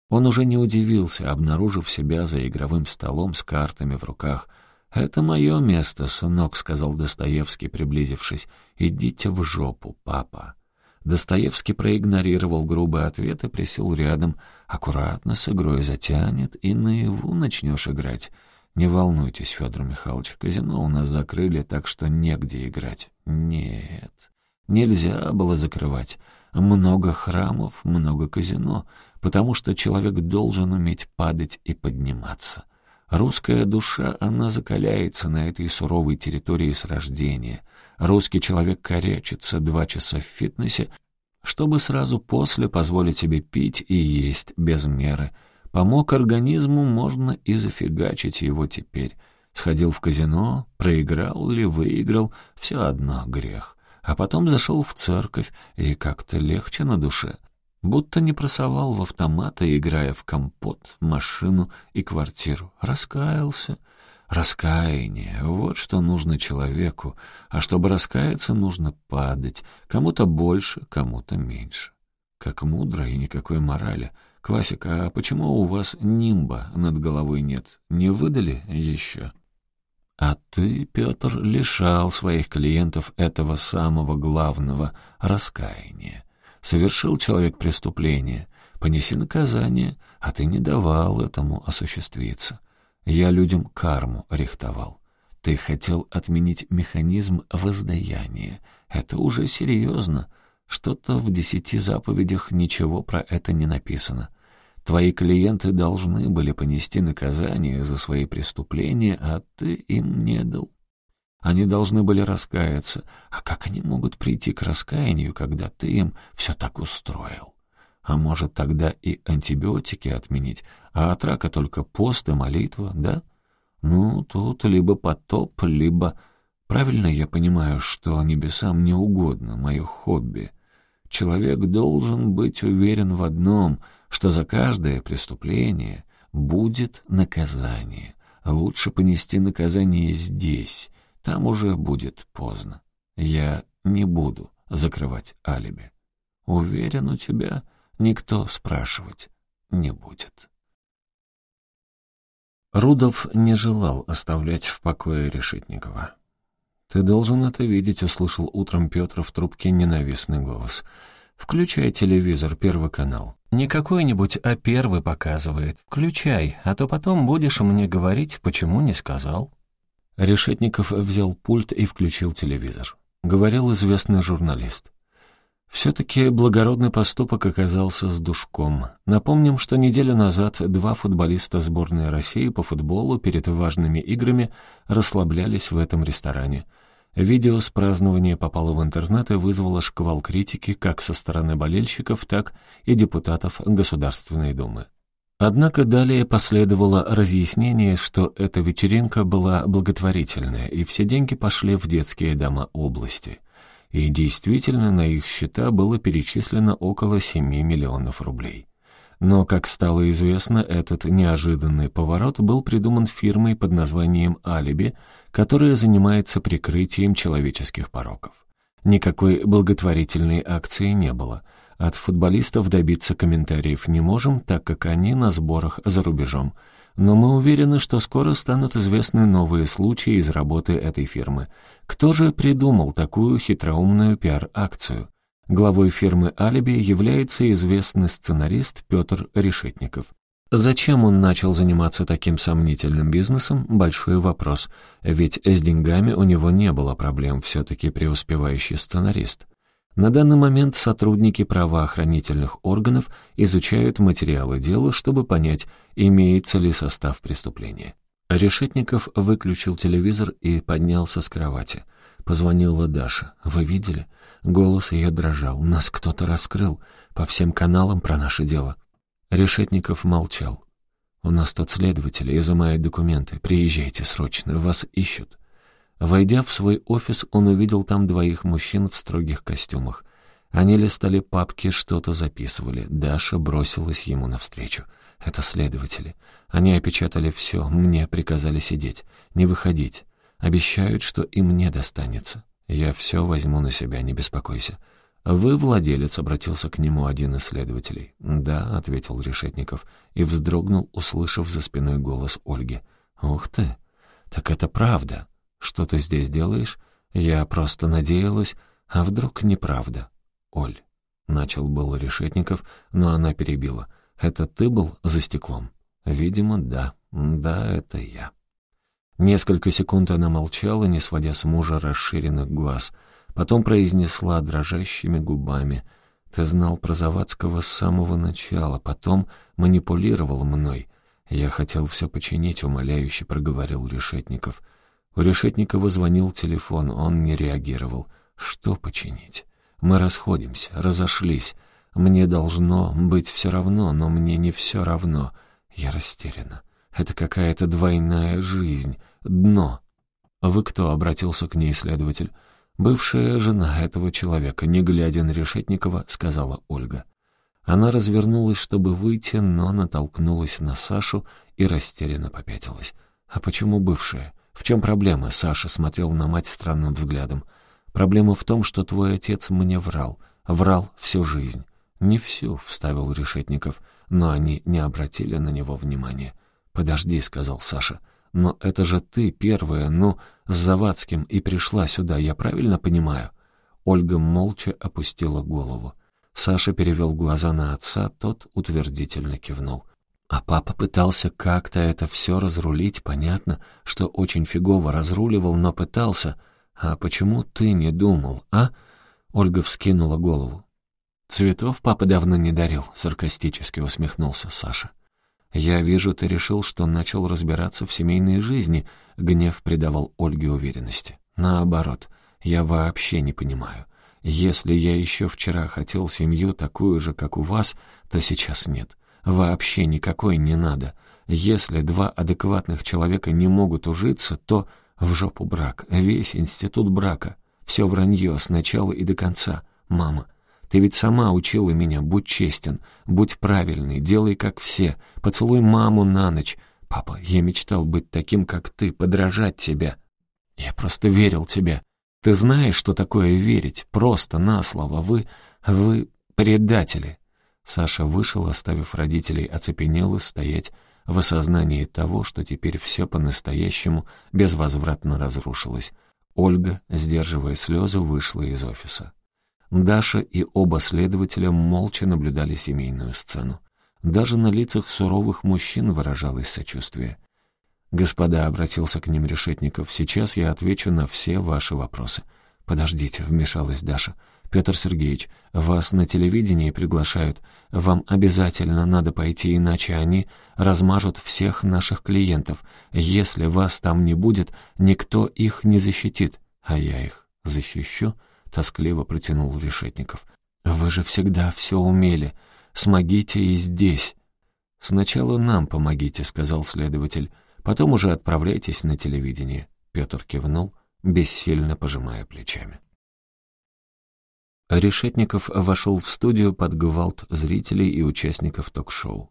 Он уже не удивился, обнаружив себя за игровым столом с картами в руках — «Это мое место, сынок», — сказал Достоевский, приблизившись. «Идите в жопу, папа». Достоевский проигнорировал грубый ответ и присел рядом. «Аккуратно с игрой затянет, и наяву начнешь играть. Не волнуйтесь, Федор Михайлович, казино у нас закрыли, так что негде играть». «Нет, нельзя было закрывать. Много храмов, много казино, потому что человек должен уметь падать и подниматься». Русская душа, она закаляется на этой суровой территории с рождения. Русский человек корячится два часа в фитнесе, чтобы сразу после позволить себе пить и есть без меры. Помог организму, можно и зафигачить его теперь. Сходил в казино, проиграл или выиграл, все одно грех. А потом зашел в церковь, и как-то легче на душе будто не просовал в автоматы, играя в компот, машину и квартиру. Раскаялся. Раскаяние — вот что нужно человеку, а чтобы раскаяться, нужно падать, кому-то больше, кому-то меньше. Как мудро и никакой морали. Классика, а почему у вас нимба над головой нет? Не выдали еще? А ты, Петр, лишал своих клиентов этого самого главного — раскаяния. Совершил человек преступление, понеси наказание, а ты не давал этому осуществиться. Я людям карму рихтовал. Ты хотел отменить механизм воздаяния. Это уже серьезно. Что-то в десяти заповедях ничего про это не написано. Твои клиенты должны были понести наказание за свои преступления, а ты им не дал. Они должны были раскаяться. А как они могут прийти к раскаянию, когда ты им все так устроил? А может, тогда и антибиотики отменить, а от рака только пост и молитва, да? Ну, тут либо потоп, либо... Правильно я понимаю, что небесам не угодно мое хобби. Человек должен быть уверен в одном, что за каждое преступление будет наказание. Лучше понести наказание здесь, там уже будет поздно. Я не буду закрывать алиби. Уверен, у тебя никто спрашивать не будет. Рудов не желал оставлять в покое Решетникова. «Ты должен это видеть», — услышал утром Петр в трубке ненавистный голос. «Включай телевизор, первый канал. Не какой-нибудь, а первый показывает. Включай, а то потом будешь мне говорить, почему не сказал». Решетников взял пульт и включил телевизор. Говорил известный журналист. Все-таки благородный поступок оказался с душком. Напомним, что неделю назад два футболиста сборной России по футболу перед важными играми расслаблялись в этом ресторане. Видео с празднования попало в интернет и вызвало шквал критики как со стороны болельщиков, так и депутатов Государственной Думы. Однако далее последовало разъяснение, что эта вечеринка была благотворительная, и все деньги пошли в детские дома области. И действительно на их счета было перечислено около 7 миллионов рублей. Но, как стало известно, этот неожиданный поворот был придуман фирмой под названием «Алиби», которая занимается прикрытием человеческих пороков. Никакой благотворительной акции не было — От футболистов добиться комментариев не можем, так как они на сборах за рубежом. Но мы уверены, что скоро станут известны новые случаи из работы этой фирмы. Кто же придумал такую хитроумную пиар-акцию? Главой фирмы «Алиби» является известный сценарист Петр Решетников. Зачем он начал заниматься таким сомнительным бизнесом – большой вопрос, ведь с деньгами у него не было проблем, все-таки преуспевающий сценарист. На данный момент сотрудники правоохранительных органов изучают материалы дела, чтобы понять, имеется ли состав преступления. Решетников выключил телевизор и поднялся с кровати. Позвонила Даша. «Вы видели?» Голос ее дрожал. «Нас кто-то раскрыл. По всем каналам про наше дело». Решетников молчал. «У нас тут следователи, изымают документы. Приезжайте срочно, вас ищут». Войдя в свой офис, он увидел там двоих мужчин в строгих костюмах. Они листали папки, что-то записывали. Даша бросилась ему навстречу. «Это следователи. Они опечатали все, мне приказали сидеть, не выходить. Обещают, что и мне достанется. Я все возьму на себя, не беспокойся». «Вы владелец», — обратился к нему один из следователей. «Да», — ответил Решетников и вздрогнул, услышав за спиной голос Ольги. «Ух ты! Так это правда!» «Что ты здесь делаешь?» «Я просто надеялась, а вдруг неправда?» «Оль», — начал был Решетников, но она перебила. «Это ты был за стеклом?» «Видимо, да. Да, это я». Несколько секунд она молчала, не сводя с мужа расширенных глаз. Потом произнесла дрожащими губами. «Ты знал про Завадского с самого начала, потом манипулировал мной. Я хотел все починить», — умоляюще проговорил Решетников. — у Решетникова звонил телефон, он не реагировал. Что починить? Мы расходимся, разошлись. Мне должно быть все равно, но мне не все равно. Я растеряна. Это какая-то двойная жизнь. Дно. «Вы кто?» — обратился к ней следователь. «Бывшая жена этого человека, не глядя на Решетникова, сказала Ольга. Она развернулась, чтобы выйти, но натолкнулась на Сашу и растерянно попятилась. «А почему бывшая? «В чем проблема?» — Саша смотрел на мать странным взглядом. «Проблема в том, что твой отец мне врал. Врал всю жизнь». «Не всю», — вставил Решетников, но они не обратили на него внимания. «Подожди», — сказал Саша. «Но это же ты первая, ну, с Завадским и пришла сюда, я правильно понимаю?» Ольга молча опустила голову. Саша перевел глаза на отца, тот утвердительно кивнул. А папа пытался как-то это все разрулить, понятно, что очень фигово разруливал, но пытался. А почему ты не думал, а? Ольга вскинула голову. «Цветов папа давно не дарил», — саркастически усмехнулся Саша. «Я вижу, ты решил, что начал разбираться в семейной жизни», — гнев придавал Ольге уверенности. «Наоборот, я вообще не понимаю. Если я еще вчера хотел семью такую же, как у вас, то сейчас нет. Вообще никакой не надо. Если два адекватных человека не могут ужиться, то в жопу брак, весь институт брака. Все вранье с начала и до конца. Мама, ты ведь сама учила меня, будь честен, будь правильный, делай как все, поцелуй маму на ночь. Папа, я мечтал быть таким, как ты, подражать тебе. Я просто верил тебе. Ты знаешь, что такое верить? Просто на слово. Вы... вы предатели. Саша вышел, оставив родителей оцепенело стоять в осознании того, что теперь все по-настоящему безвозвратно разрушилось. Ольга, сдерживая слезы, вышла из офиса. Даша и оба следователя молча наблюдали семейную сцену. Даже на лицах суровых мужчин выражалось сочувствие. «Господа», — обратился к ним Решетников, — «сейчас я отвечу на все ваши вопросы». «Подождите», — вмешалась Даша, — «Петр Сергеевич, вас на телевидении приглашают. Вам обязательно надо пойти, иначе они размажут всех наших клиентов. Если вас там не будет, никто их не защитит. А я их защищу?» — тоскливо протянул Решетников. «Вы же всегда все умели. Смогите и здесь». «Сначала нам помогите», — сказал следователь. «Потом уже отправляйтесь на телевидение». Петр кивнул, бессильно пожимая плечами. Решетников вошел в студию под гвалт зрителей и участников ток-шоу.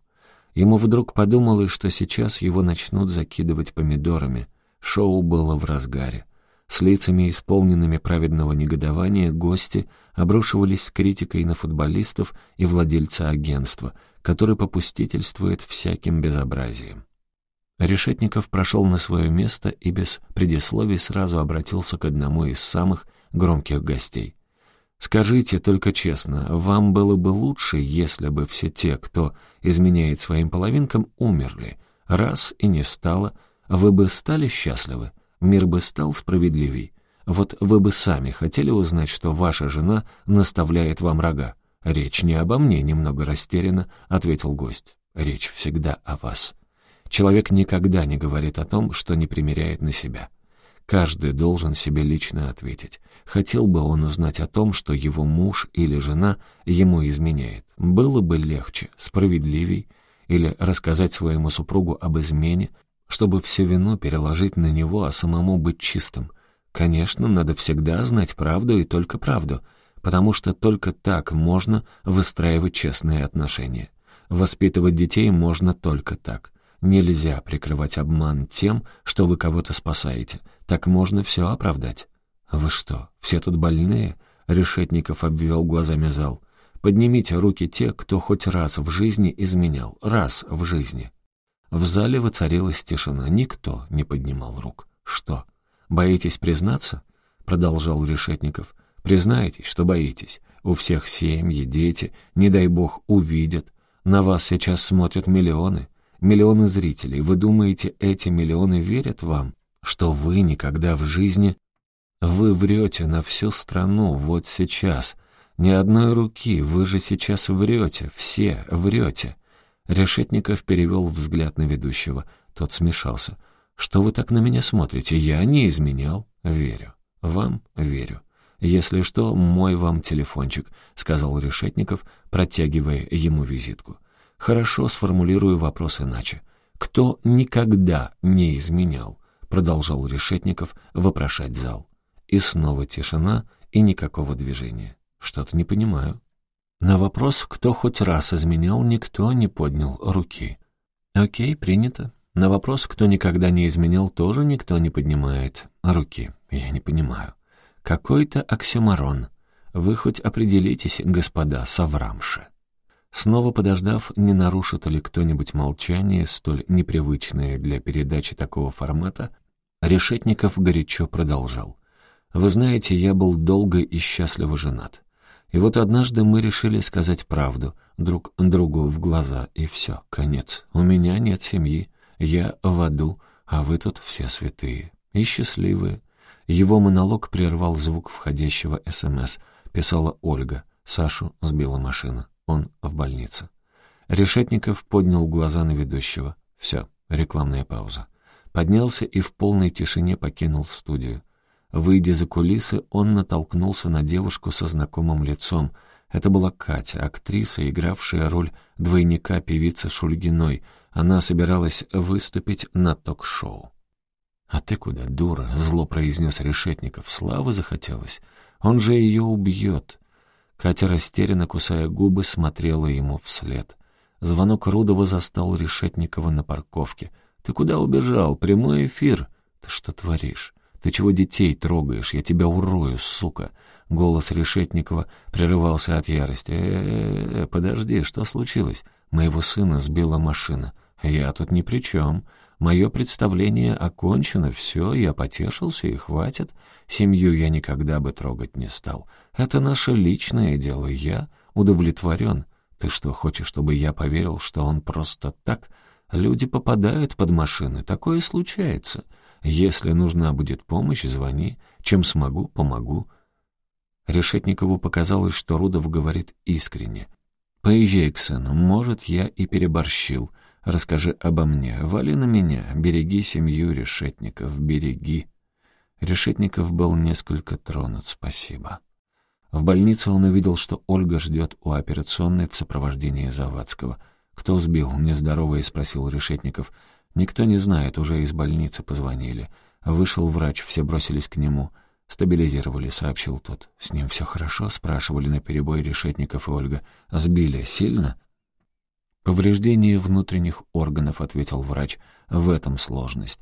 Ему вдруг подумалось, что сейчас его начнут закидывать помидорами. Шоу было в разгаре. С лицами, исполненными праведного негодования, гости обрушивались с критикой на футболистов и владельца агентства, который попустительствует всяким безобразием. Решетников прошел на свое место и без предисловий сразу обратился к одному из самых громких гостей. «Скажите только честно, вам было бы лучше, если бы все те, кто изменяет своим половинкам, умерли. Раз и не стало, вы бы стали счастливы, мир бы стал справедливей. Вот вы бы сами хотели узнать, что ваша жена наставляет вам рога. Речь не обо мне, немного растерянно, — ответил гость. Речь всегда о вас. Человек никогда не говорит о том, что не примеряет на себя. Каждый должен себе лично ответить. Хотел бы он узнать о том, что его муж или жена ему изменяет. Было бы легче, справедливей, или рассказать своему супругу об измене, чтобы всю вину переложить на него, а самому быть чистым. Конечно, надо всегда знать правду и только правду, потому что только так можно выстраивать честные отношения. Воспитывать детей можно только так. Нельзя прикрывать обман тем, что вы кого-то спасаете. Так можно все оправдать. «Вы что, все тут больные?» Решетников обвел глазами зал. «Поднимите руки те, кто хоть раз в жизни изменял. Раз в жизни». В зале воцарилась тишина. Никто не поднимал рук. «Что, боитесь признаться?» Продолжал Решетников. «Признайтесь, что боитесь. У всех семьи, дети, не дай бог, увидят. На вас сейчас смотрят миллионы. Миллионы зрителей. Вы думаете, эти миллионы верят вам? Что вы никогда в жизни... Вы врете на всю страну вот сейчас. Ни одной руки, вы же сейчас врете, все врете. Решетников перевел взгляд на ведущего. Тот смешался. «Что вы так на меня смотрите? Я не изменял. Верю. Вам верю. Если что, мой вам телефончик», — сказал Решетников, протягивая ему визитку. «Хорошо, сформулирую вопрос иначе. Кто никогда не изменял?» — продолжал Решетников вопрошать зал. И снова тишина и никакого движения. «Что-то не понимаю». На вопрос, кто хоть раз изменял, никто не поднял руки. «Окей, принято. На вопрос, кто никогда не изменял, тоже никто не поднимает руки. Я не понимаю. Какой-то оксюмарон. Вы хоть определитесь, господа соврамши». Снова подождав, не нарушит ли кто-нибудь молчание, столь непривычное для передачи такого формата, Решетников горячо продолжал. «Вы знаете, я был долго и счастливо женат. И вот однажды мы решили сказать правду друг другу в глаза, и все, конец. У меня нет семьи, я в аду, а вы тут все святые и счастливые». Его монолог прервал звук входящего СМС. Писала Ольга. Сашу сбила машина. Он в больнице. Решетников поднял глаза на ведущего. Все, рекламная пауза. Поднялся и в полной тишине покинул студию. Выйдя за кулисы, он натолкнулся на девушку со знакомым лицом. Это была Катя, актриса, игравшая роль двойника певицы Шульгиной. Она собиралась выступить на ток-шоу. «А ты куда, дура?» — зло произнес Решетников. «Славы захотелось. Он же ее убьет. Катя, растерянно кусая губы, смотрела ему вслед. Звонок Рудова застал Решетникова на парковке. «Ты куда убежал? Прямой эфир!» «Ты что творишь? Ты чего детей трогаешь? Я тебя урою, сука!» Голос Решетникова прерывался от ярости. «Э, -э, -э подожди, что случилось? Моего сына сбила машина. Я тут ни при чем. Мое представление окончено, все, я потешился и хватит. Семью я никогда бы трогать не стал. Это наше личное дело, я удовлетворен. Ты что, хочешь, чтобы я поверил, что он просто так? Люди попадают под машины, такое случается. Если нужна будет помощь, звони. Чем смогу, помогу. Решетникову показалось, что Рудов говорит искренне. «Поезжай к сыну, может, я и переборщил». Расскажи обо мне, вали на меня, береги семью Решетников, береги». Решетников был несколько тронут, спасибо. В больнице он увидел, что Ольга ждет у операционной в сопровождении Завадского. «Кто сбил?» — нездоровый спросил Решетников. «Никто не знает, уже из больницы позвонили. Вышел врач, все бросились к нему. Стабилизировали», — сообщил тот. «С ним все хорошо?» — спрашивали наперебой Решетников и Ольга. «Сбили сильно?» «Повреждение внутренних органов», — ответил врач. «В этом сложность».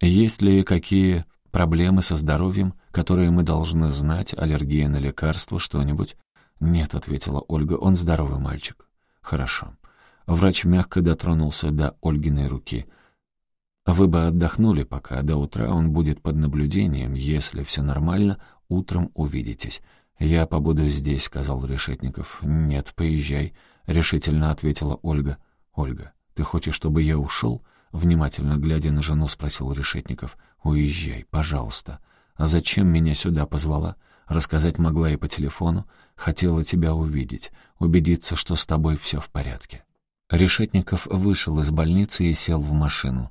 «Есть ли какие проблемы со здоровьем, которые мы должны знать, аллергия на лекарства, что-нибудь?» «Нет», — ответила Ольга, — «он здоровый мальчик». «Хорошо». Врач мягко дотронулся до Ольгиной руки. «Вы бы отдохнули пока, до утра он будет под наблюдением. Если все нормально, утром увидитесь». «Я побуду здесь», — сказал Решетников. «Нет, поезжай», — решительно ответила Ольга. «Ольга, ты хочешь, чтобы я ушел?» Внимательно глядя на жену, спросил Решетников. «Уезжай, пожалуйста. А зачем меня сюда позвала? Рассказать могла и по телефону. Хотела тебя увидеть, убедиться, что с тобой все в порядке». Решетников вышел из больницы и сел в машину.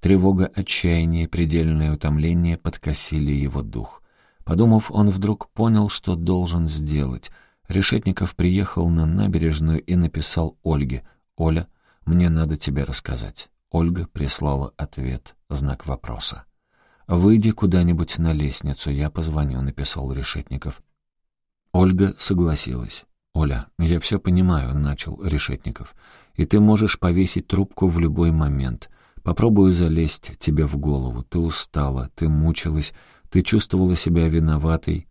Тревога, отчаяние, предельное утомление подкосили его дух. Подумав, он вдруг понял, что должен сделать. Решетников приехал на набережную и написал Ольге. «Оля, мне надо тебе рассказать». Ольга прислала ответ, знак вопроса. «Выйди куда-нибудь на лестницу, я позвоню», — написал Решетников. Ольга согласилась. «Оля, я все понимаю», — начал Решетников. «И ты можешь повесить трубку в любой момент. Попробую залезть тебе в голову. Ты устала, ты мучилась, ты чувствовала себя виноватой,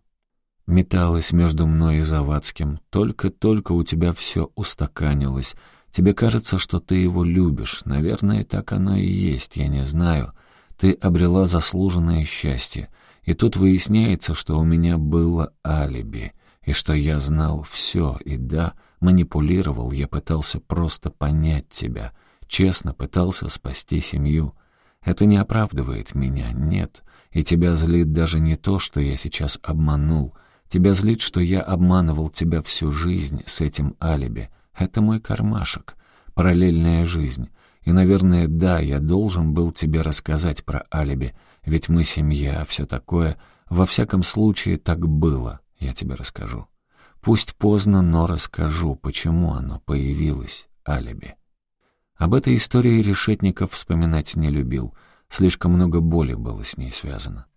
металась между мной и Завадским. Только-только у тебя все устаканилось. Тебе кажется, что ты его любишь. Наверное, так оно и есть, я не знаю. Ты обрела заслуженное счастье. И тут выясняется, что у меня было алиби, и что я знал все, и да, манипулировал, я пытался просто понять тебя, честно пытался спасти семью. Это не оправдывает меня, нет. И тебя злит даже не то, что я сейчас обманул. Тебя злит, что я обманывал тебя всю жизнь с этим алиби. Это мой кармашек, параллельная жизнь. И, наверное, да, я должен был тебе рассказать про алиби, ведь мы семья, все такое. Во всяком случае, так было, я тебе расскажу. Пусть поздно, но расскажу, почему оно появилось, алиби. Об этой истории Решетников вспоминать не любил, слишком много боли было с ней связано.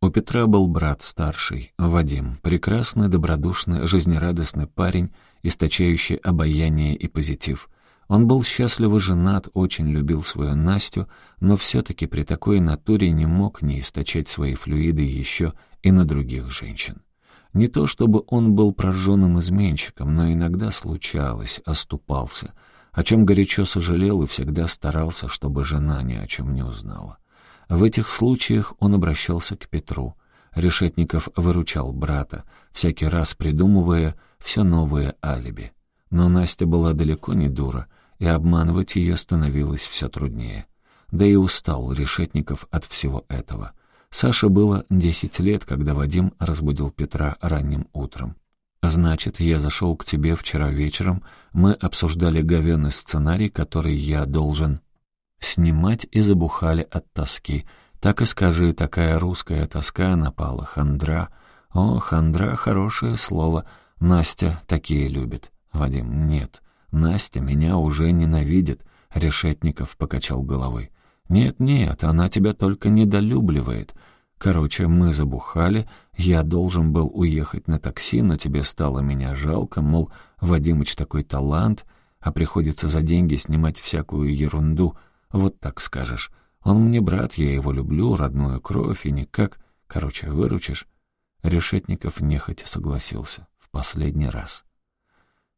У Петра был брат старший, Вадим, прекрасный, добродушный, жизнерадостный парень, источающий обаяние и позитив. Он был счастливо женат, очень любил свою Настю, но все-таки при такой натуре не мог не источать свои флюиды еще и на других женщин. Не то чтобы он был прожженным изменщиком, но иногда случалось, оступался, о чем горячо сожалел и всегда старался, чтобы жена ни о чем не узнала. В этих случаях он обращался к Петру. Решетников выручал брата, всякий раз придумывая все новые алиби. Но Настя была далеко не дура, и обманывать ее становилось все труднее. Да и устал Решетников от всего этого. Саше было десять лет, когда Вадим разбудил Петра ранним утром. «Значит, я зашел к тебе вчера вечером, мы обсуждали говенный сценарий, который я должен снимать и забухали от тоски. Так и скажи, такая русская тоска напала, хандра. О, хандра — хорошее слово. Настя такие любит. Вадим, нет. Настя меня уже ненавидит. Решетников покачал головой. «Нет-нет, она тебя только недолюбливает. Короче, мы забухали, я должен был уехать на такси, но тебе стало меня жалко, мол, Вадимыч такой талант, а приходится за деньги снимать всякую ерунду — вот так скажешь. Он мне брат, я его люблю, родную кровь, и никак... Короче, выручишь?» Решетников нехотя согласился. В последний раз.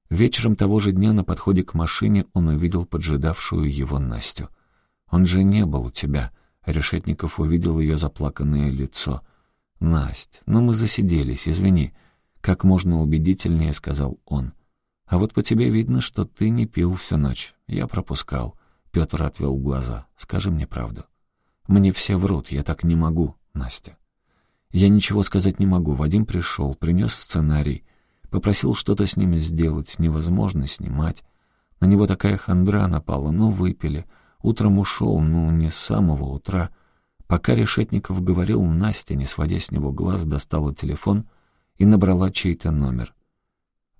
Вечером того же дня на подходе к машине он увидел поджидавшую его Настю. «Он же не был у тебя». Решетников увидел ее заплаканное лицо. «Насть, ну мы засиделись, извини», — как можно убедительнее сказал он. «А вот по тебе видно, что ты не пил всю ночь. Я пропускал. Петр отвел глаза. «Скажи мне правду». «Мне все врут, я так не могу, Настя». «Я ничего сказать не могу. Вадим пришел, принес сценарий. Попросил что-то с ними сделать, невозможно снимать. На него такая хандра напала, ну, выпили. Утром ушел, ну, не с самого утра». Пока Решетников говорил, Настя, не сводя с него глаз, достала телефон и набрала чей-то номер.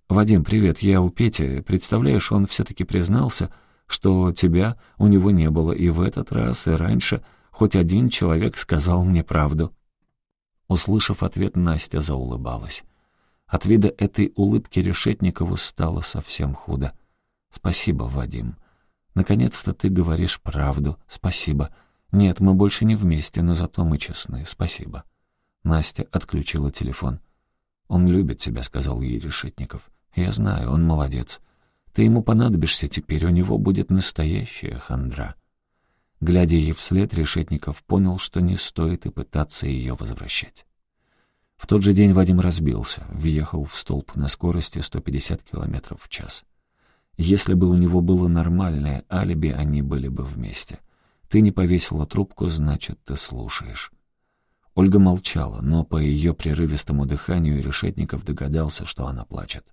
«Вадим, привет, я у Пети. Представляешь, он все-таки признался...» что тебя у него не было, и в этот раз, и раньше хоть один человек сказал мне правду». Услышав ответ, Настя заулыбалась. От вида этой улыбки Решетникову стало совсем худо. «Спасибо, Вадим. Наконец-то ты говоришь правду. Спасибо. «Нет, мы больше не вместе, но зато мы честны. Спасибо». Настя отключила телефон. «Он любит тебя», — сказал ей Решетников. «Я знаю, он молодец. Ты ему понадобишься теперь, у него будет настоящая хандра». Глядя ей вслед, Решетников понял, что не стоит и пытаться ее возвращать. В тот же день Вадим разбился, въехал в столб на скорости 150 км в час. Если бы у него было нормальное алиби, они были бы вместе. Ты не повесила трубку, значит, ты слушаешь. Ольга молчала, но по ее прерывистому дыханию Решетников догадался, что она плачет.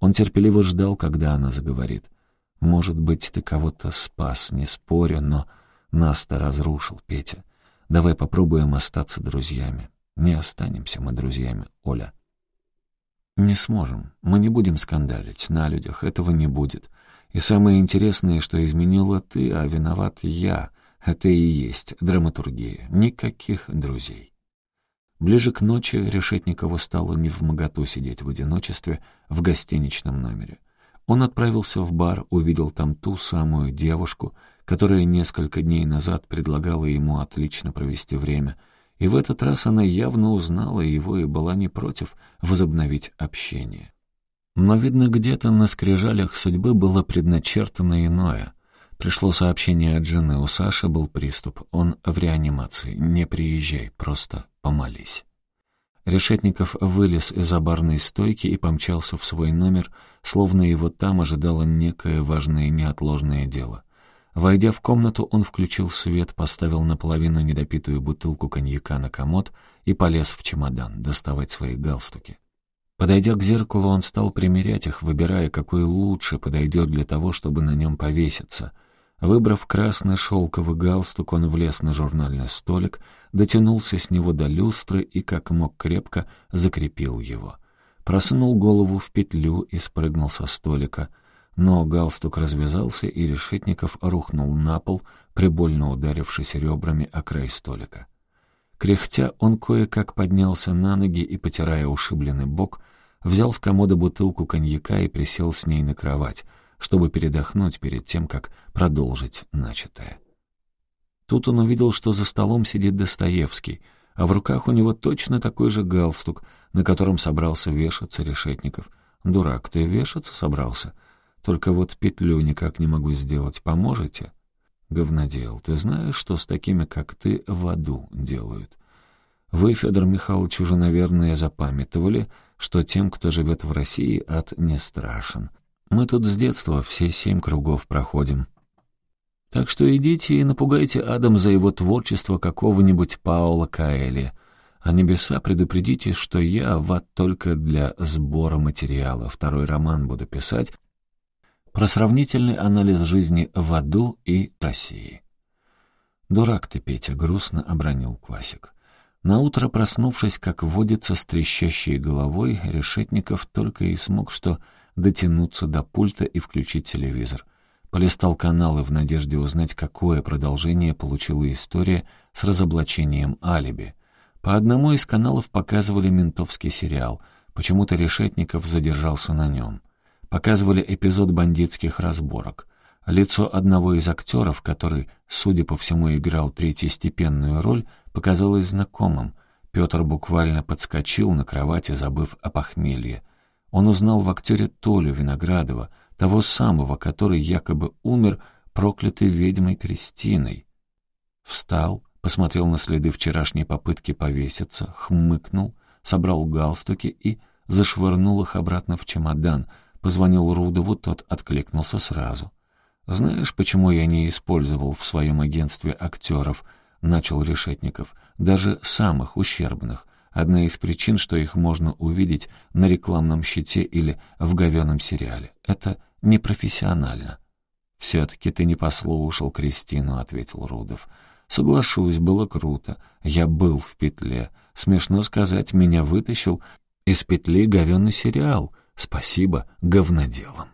Он терпеливо ждал, когда она заговорит — может быть, ты кого-то спас, не спорю, но нас-то разрушил, Петя. Давай попробуем остаться друзьями. Не останемся мы друзьями, Оля. Не сможем. Мы не будем скандалить на людях, этого не будет. И самое интересное, что изменила ты, а виноват я. Это и есть драматургия. Никаких друзей. Ближе к ночи Решетникову стало невмоготу сидеть в одиночестве в гостиничном номере. Он отправился в бар, увидел там ту самую девушку, которая несколько дней назад предлагала ему отлично провести время, и в этот раз она явно узнала его и была не против возобновить общение. Но, видно, где-то на скрижалях судьбы было предначертано иное. Пришло сообщение от жены, у Саши был приступ, он в реанимации, не приезжай, просто помолись. Решетников вылез из-за барной стойки и помчался в свой номер, словно его там ожидало некое важное неотложное дело. Войдя в комнату, он включил свет, поставил наполовину недопитую бутылку коньяка на комод и полез в чемодан, доставать свои галстуки. Подойдя к зеркалу, он стал примерять их, выбирая, какой лучше подойдет для того, чтобы на нем повеситься — Выбрав красный шелковый галстук, он влез на журнальный столик, дотянулся с него до люстры и, как мог крепко, закрепил его. Просунул голову в петлю и спрыгнул со столика. Но галстук развязался, и Решетников рухнул на пол, прибольно ударившись ребрами о край столика. Кряхтя, он кое-как поднялся на ноги и, потирая ушибленный бок, взял с комода бутылку коньяка и присел с ней на кровать — чтобы передохнуть перед тем, как продолжить начатое. Тут он увидел, что за столом сидит Достоевский, а в руках у него точно такой же галстук, на котором собрался вешаться Решетников. «Дурак, ты вешаться собрался? Только вот петлю никак не могу сделать. Поможете?» «Говнодел, ты знаешь, что с такими, как ты, в аду делают?» Вы, Федор Михайлович, уже, наверное, запамятовали, что тем, кто живет в России, ад не страшен. Мы тут с детства все семь кругов проходим. Так что идите и напугайте Адам за его творчество какого-нибудь Паула Каэли. А небеса предупредите, что я в ад только для сбора материала. Второй роман буду писать про сравнительный анализ жизни в аду и России. «Дурак ты, Петя», — грустно обронил классик. Наутро, проснувшись, как водится, с трещащей головой, Решетников только и смог что дотянуться до пульта и включить телевизор. Полистал каналы в надежде узнать, какое продолжение получила история с разоблачением алиби. По одному из каналов показывали ментовский сериал. Почему-то Решетников задержался на нем. Показывали эпизод бандитских разборок. Лицо одного из актеров, который, судя по всему, играл третьестепенную роль, показалось знакомым. Петр буквально подскочил на кровати, забыв о похмелье. Он узнал в актере Толю Виноградова, того самого, который якобы умер проклятой ведьмой Кристиной. Встал, посмотрел на следы вчерашней попытки повеситься, хмыкнул, собрал галстуки и зашвырнул их обратно в чемодан. Позвонил Рудову, тот откликнулся сразу. «Знаешь, почему я не использовал в своем агентстве актеров?» — начал Решетников. «Даже самых ущербных. Одна из причин, что их можно увидеть на рекламном щите или в говеном сериале. Это непрофессионально. «Все-таки ты не послушал Кристину», — ответил Рудов. «Соглашусь, было круто. Я был в петле. Смешно сказать, меня вытащил из петли говенный сериал. Спасибо говноделам».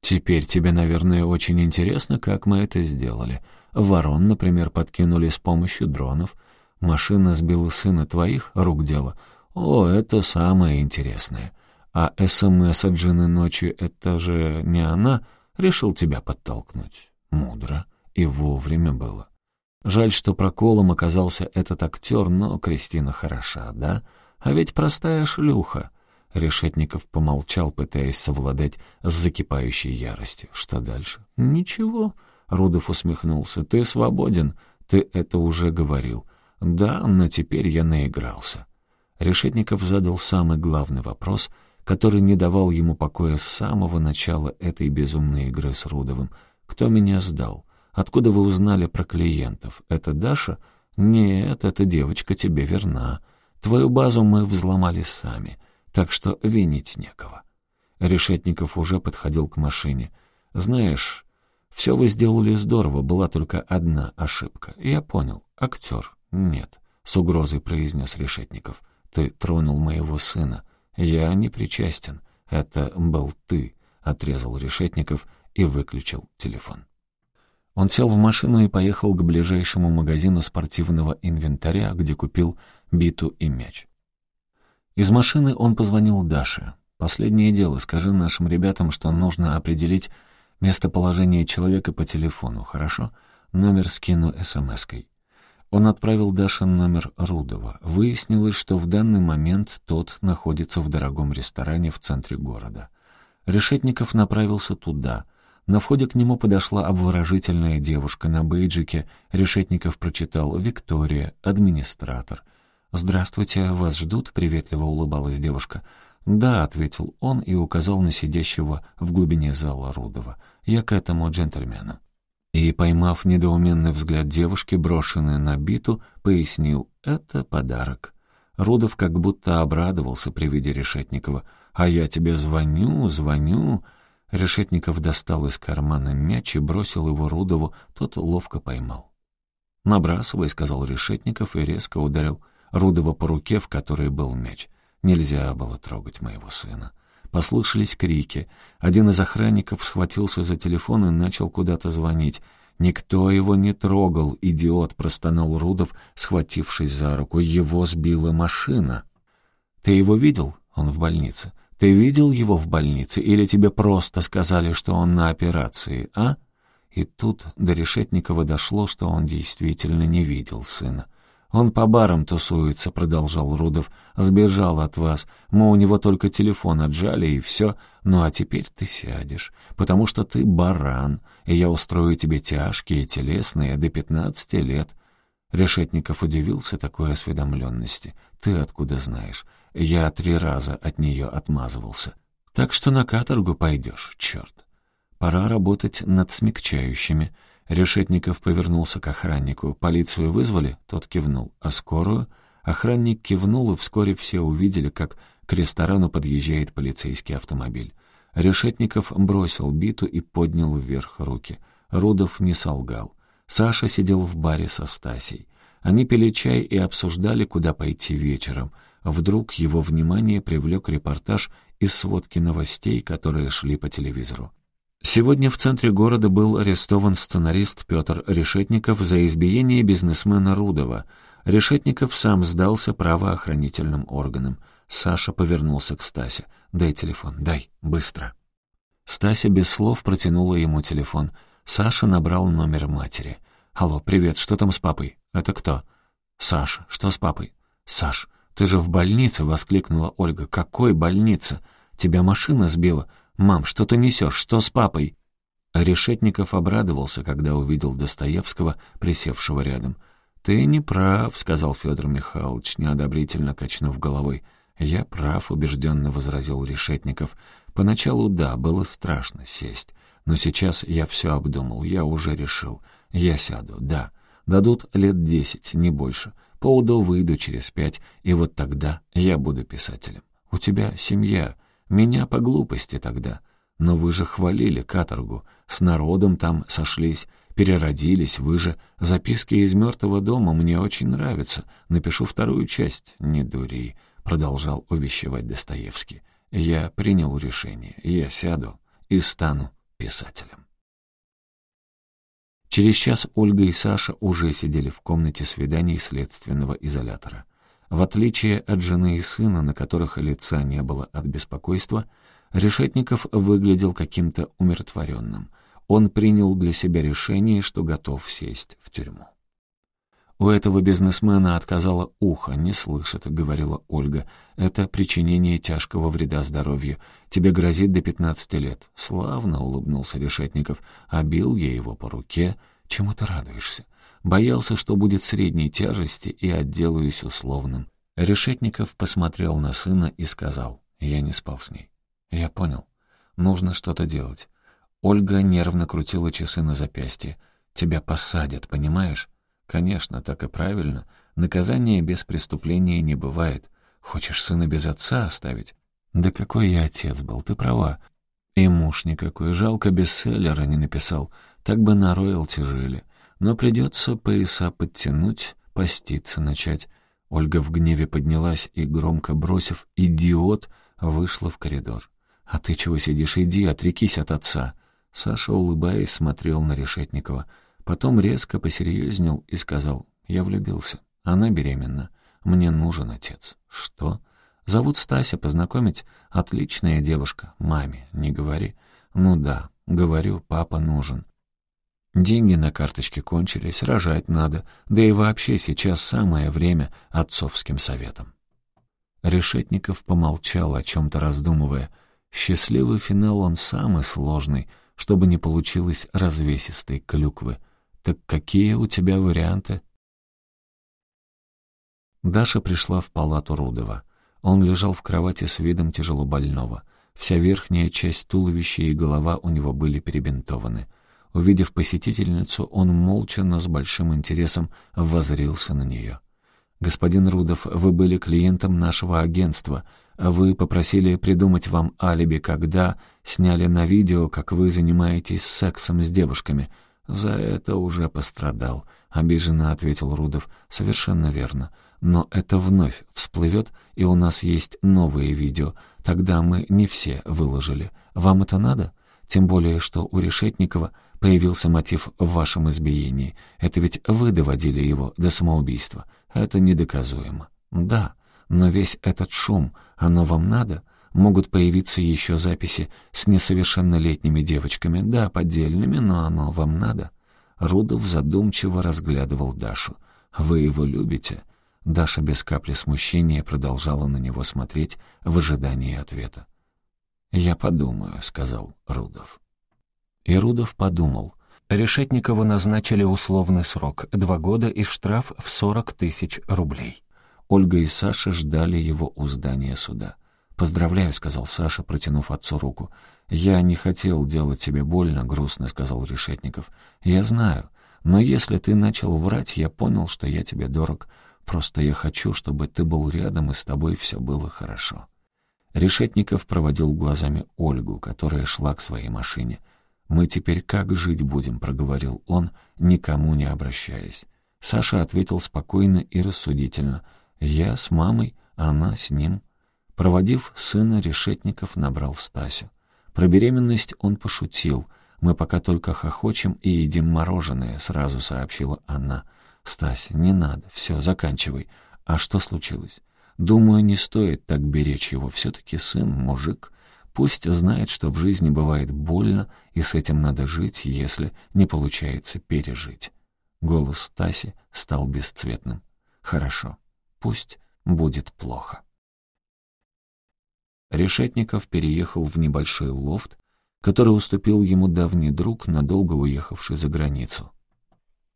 «Теперь тебе, наверное, очень интересно, как мы это сделали. Ворон, например, подкинули с помощью дронов. Машина сбила сына твоих рук дело. О, это самое интересное. А СМС от жены ночью — это же не она решил тебя подтолкнуть. Мудро и вовремя было. Жаль, что проколом оказался этот актер, но Кристина хороша, да? А ведь простая шлюха. Решетников помолчал, пытаясь совладать с закипающей яростью. Что дальше? Ничего. Рудов усмехнулся. Ты свободен. Ты это уже говорил. Да, но теперь я наигрался. Решетников задал самый главный вопрос, который не давал ему покоя с самого начала этой безумной игры с Рудовым. «Кто меня сдал? Откуда вы узнали про клиентов? Это Даша? Нет, эта девочка тебе верна. Твою базу мы взломали сами, так что винить некого». Решетников уже подходил к машине. «Знаешь, все вы сделали здорово, была только одна ошибка. Я понял. Актер. Нет», — с угрозой произнес Решетников. «Ты тронул моего сына. Я не причастен. Это был ты», — отрезал Решетников и выключил телефон. Он сел в машину и поехал к ближайшему магазину спортивного инвентаря, где купил биту и мяч. Из машины он позвонил Даше. «Последнее дело, скажи нашим ребятам, что нужно определить местоположение человека по телефону, хорошо? Номер скину смс-кой». Он отправил Даше номер Рудова. Выяснилось, что в данный момент тот находится в дорогом ресторане в центре города. Решетников направился туда. На входе к нему подошла обворожительная девушка на бейджике. Решетников прочитал «Виктория, администратор». «Здравствуйте, вас ждут?» — приветливо улыбалась девушка. «Да», — ответил он и указал на сидящего в глубине зала Рудова. «Я к этому джентльмену» и, поймав недоуменный взгляд девушки, брошенный на биту, пояснил «это подарок». Рудов как будто обрадовался при виде Решетникова. «А я тебе звоню, звоню». Решетников достал из кармана мяч и бросил его Рудову, тот ловко поймал. «Набрасывай», — сказал Решетников и резко ударил Рудова по руке, в которой был мяч. «Нельзя было трогать моего сына». Послышались крики. Один из охранников схватился за телефон и начал куда-то звонить. «Никто его не трогал, идиот!» — простонал Рудов, схватившись за руку. «Его сбила машина!» «Ты его видел? Он в больнице. Ты видел его в больнице? Или тебе просто сказали, что он на операции, а?» И тут до Решетникова дошло, что он действительно не видел сына. «Он по барам тусуется», — продолжал Рудов. «Сбежал от вас. Мы у него только телефон отжали, и все. Ну а теперь ты сядешь, потому что ты баран, и я устрою тебе тяжкие, телесные, до пятнадцати лет». Решетников удивился такой осведомленности. «Ты откуда знаешь? Я три раза от нее отмазывался. Так что на каторгу пойдешь, черт. Пора работать над смягчающими». Решетников повернулся к охраннику. «Полицию вызвали?» Тот кивнул. «А скорую?» Охранник кивнул, и вскоре все увидели, как к ресторану подъезжает полицейский автомобиль. Решетников бросил биту и поднял вверх руки. Рудов не солгал. Саша сидел в баре со Стасей. Они пили чай и обсуждали, куда пойти вечером. Вдруг его внимание привлек репортаж из сводки новостей, которые шли по телевизору. Сегодня в центре города был арестован сценарист Петр Решетников за избиение бизнесмена Рудова. Решетников сам сдался правоохранительным органам. Саша повернулся к Стасе. «Дай телефон, дай, быстро». Стася без слов протянула ему телефон. Саша набрал номер матери. «Алло, привет, что там с папой?» «Это кто?» «Саша, что с папой?» «Саш, ты же в больнице!» — воскликнула Ольга. «Какой больнице? Тебя машина сбила?» «Мам, что ты несешь? Что с папой?» Решетников обрадовался, когда увидел Достоевского, присевшего рядом. «Ты не прав», — сказал Федор Михайлович, неодобрительно качнув головой. «Я прав», — убежденно возразил Решетников. «Поначалу, да, было страшно сесть. Но сейчас я все обдумал, я уже решил. Я сяду, да. Дадут лет десять, не больше. По УДО выйду через пять, и вот тогда я буду писателем. У тебя семья, меня по глупости тогда. Но вы же хвалили каторгу, с народом там сошлись, переродились, вы же... Записки из мертвого дома мне очень нравятся. Напишу вторую часть, не дури, продолжал увещевать Достоевский. Я принял решение, я сяду и стану писателем. Через час Ольга и Саша уже сидели в комнате свиданий следственного изолятора. В отличие от жены и сына, на которых лица не было от беспокойства, Решетников выглядел каким-то умиротворенным. Он принял для себя решение, что готов сесть в тюрьму. «У этого бизнесмена отказало ухо, не слышит», — говорила Ольга. «Это причинение тяжкого вреда здоровью. Тебе грозит до пятнадцати лет». «Славно», — улыбнулся Решетников. «Обил я его по руке. Чему ты радуешься?» Боялся, что будет средней тяжести и отделаюсь условным. Решетников посмотрел на сына и сказал, «Я не спал с ней». «Я понял. Нужно что-то делать». Ольга нервно крутила часы на запястье. «Тебя посадят, понимаешь?» Конечно, так и правильно. Наказание без преступления не бывает. Хочешь сына без отца оставить? Да какой я отец был, ты права. И муж никакой, жалко бестселлера не написал. Так бы на роялти жили. Но придется пояса подтянуть, поститься начать. Ольга в гневе поднялась и, громко бросив «идиот», вышла в коридор. «А ты чего сидишь? Иди, отрекись от отца». Саша, улыбаясь, смотрел на Решетникова — Потом резко посерьезнел и сказал, «Я влюбился. Она беременна. Мне нужен отец». «Что?» «Зовут Стася, познакомить? Отличная девушка. Маме, не говори». «Ну да, говорю, папа нужен». Деньги на карточке кончились, рожать надо, да и вообще сейчас самое время отцовским советом. Решетников помолчал, о чем-то раздумывая. Счастливый финал он самый сложный, чтобы не получилось развесистой клюквы. «Так какие у тебя варианты?» Даша пришла в палату Рудова. Он лежал в кровати с видом тяжелобольного. Вся верхняя часть туловища и голова у него были перебинтованы. Увидев посетительницу, он молча, но с большим интересом воззрился на нее. «Господин Рудов, вы были клиентом нашего агентства. Вы попросили придумать вам алиби, когда сняли на видео, как вы занимаетесь сексом с девушками. «За это уже пострадал», — обиженно ответил Рудов. «Совершенно верно. Но это вновь всплывет, и у нас есть новые видео. Тогда мы не все выложили. Вам это надо? Тем более, что у Решетникова появился мотив в вашем избиении. Это ведь вы доводили его до самоубийства. Это недоказуемо». «Да, но весь этот шум, оно вам надо?» Могут появиться еще записи с несовершеннолетними девочками. Да, поддельными, но оно вам надо. Рудов задумчиво разглядывал Дашу. «Вы его любите?» Даша без капли смущения продолжала на него смотреть в ожидании ответа. «Я подумаю», — сказал Рудов. И Рудов подумал. Решетникову назначили условный срок — два года и штраф в сорок тысяч рублей. Ольга и Саша ждали его у здания суда. «Поздравляю», — сказал Саша, протянув отцу руку. «Я не хотел делать тебе больно», — грустно сказал Решетников. «Я знаю. Но если ты начал врать, я понял, что я тебе дорог. Просто я хочу, чтобы ты был рядом, и с тобой все было хорошо». Решетников проводил глазами Ольгу, которая шла к своей машине. «Мы теперь как жить будем?» — проговорил он, никому не обращаясь. Саша ответил спокойно и рассудительно. «Я с мамой, она с ним». Проводив сына, Решетников набрал Стасю. Про беременность он пошутил. «Мы пока только хохочем и едим мороженое», — сразу сообщила она. «Стася, не надо, все, заканчивай. А что случилось?» «Думаю, не стоит так беречь его. Все-таки сын, мужик. Пусть знает, что в жизни бывает больно, и с этим надо жить, если не получается пережить». Голос Стаси стал бесцветным. «Хорошо, пусть будет плохо». Решетников переехал в небольшой лофт, который уступил ему давний друг, надолго уехавший за границу.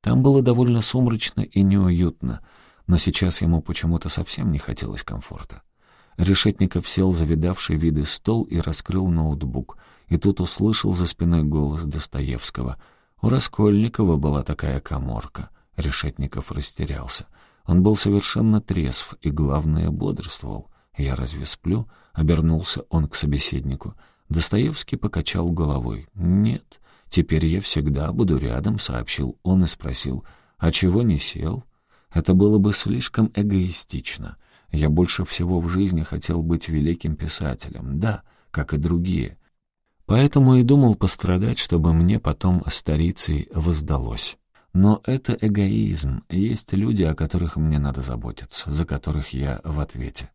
Там было довольно сумрачно и неуютно, но сейчас ему почему-то совсем не хотелось комфорта. Решетников сел за видавший виды стол и раскрыл ноутбук, и тут услышал за спиной голос Достоевского. У Раскольникова была такая коморка. Решетников растерялся. Он был совершенно трезв и, главное, бодрствовал. «Я разве сплю?» — обернулся он к собеседнику. Достоевский покачал головой. «Нет, теперь я всегда буду рядом», — сообщил он и спросил. «А чего не сел?» «Это было бы слишком эгоистично. Я больше всего в жизни хотел быть великим писателем, да, как и другие. Поэтому и думал пострадать, чтобы мне потом старицей воздалось». Но это эгоизм. Есть люди, о которых мне надо заботиться, за которых я в ответе.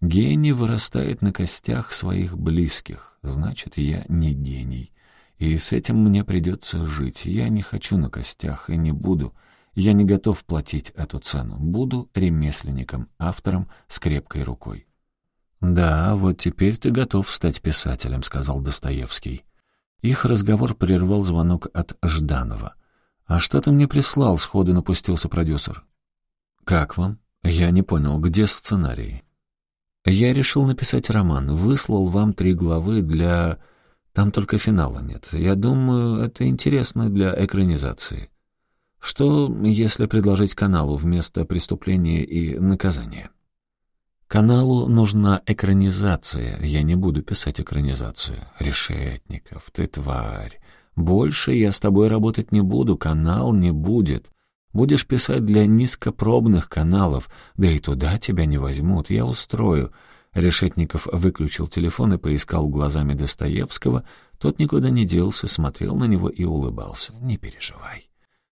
Гений вырастает на костях своих близких, значит, я не гений. И с этим мне придется жить. Я не хочу на костях и не буду. Я не готов платить эту цену. Буду ремесленником, автором с крепкой рукой. «Да, вот теперь ты готов стать писателем», — сказал Достоевский. Их разговор прервал звонок от Жданова. «А что ты мне прислал?» — сходу напустился продюсер. «Как вам?» «Я не понял, где сценарий?» «Я решил написать роман. Выслал вам три главы для...» «Там только финала нет. Я думаю, это интересно для экранизации». «Что, если предложить каналу вместо преступления и наказания?» Каналу нужна экранизация. Я не буду писать экранизацию. Решетников, ты тварь. Больше я с тобой работать не буду, канал не будет. Будешь писать для низкопробных каналов, да и туда тебя не возьмут, я устрою. Решетников выключил телефон и поискал глазами Достоевского. Тот никуда не делся, смотрел на него и улыбался. «Не переживай.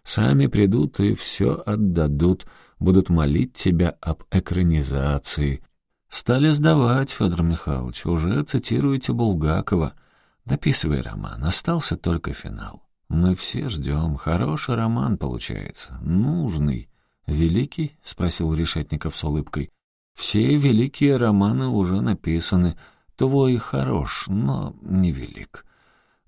Сами придут и все отдадут будут молить тебя об экранизации. Стали сдавать, Федор Михайлович, уже цитируете Булгакова. Дописывай роман, остался только финал. Мы все ждем, хороший роман получается, нужный. «Великий?» — спросил Решетников с улыбкой. «Все великие романы уже написаны. Твой хорош, но невелик».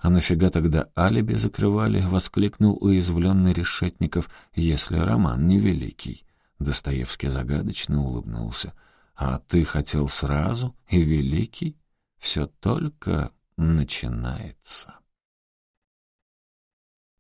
«А нафига тогда алиби закрывали?» — воскликнул уязвленный Решетников, «если роман невеликий». Достоевский загадочно улыбнулся. «А ты хотел сразу и великий? Все только начинается».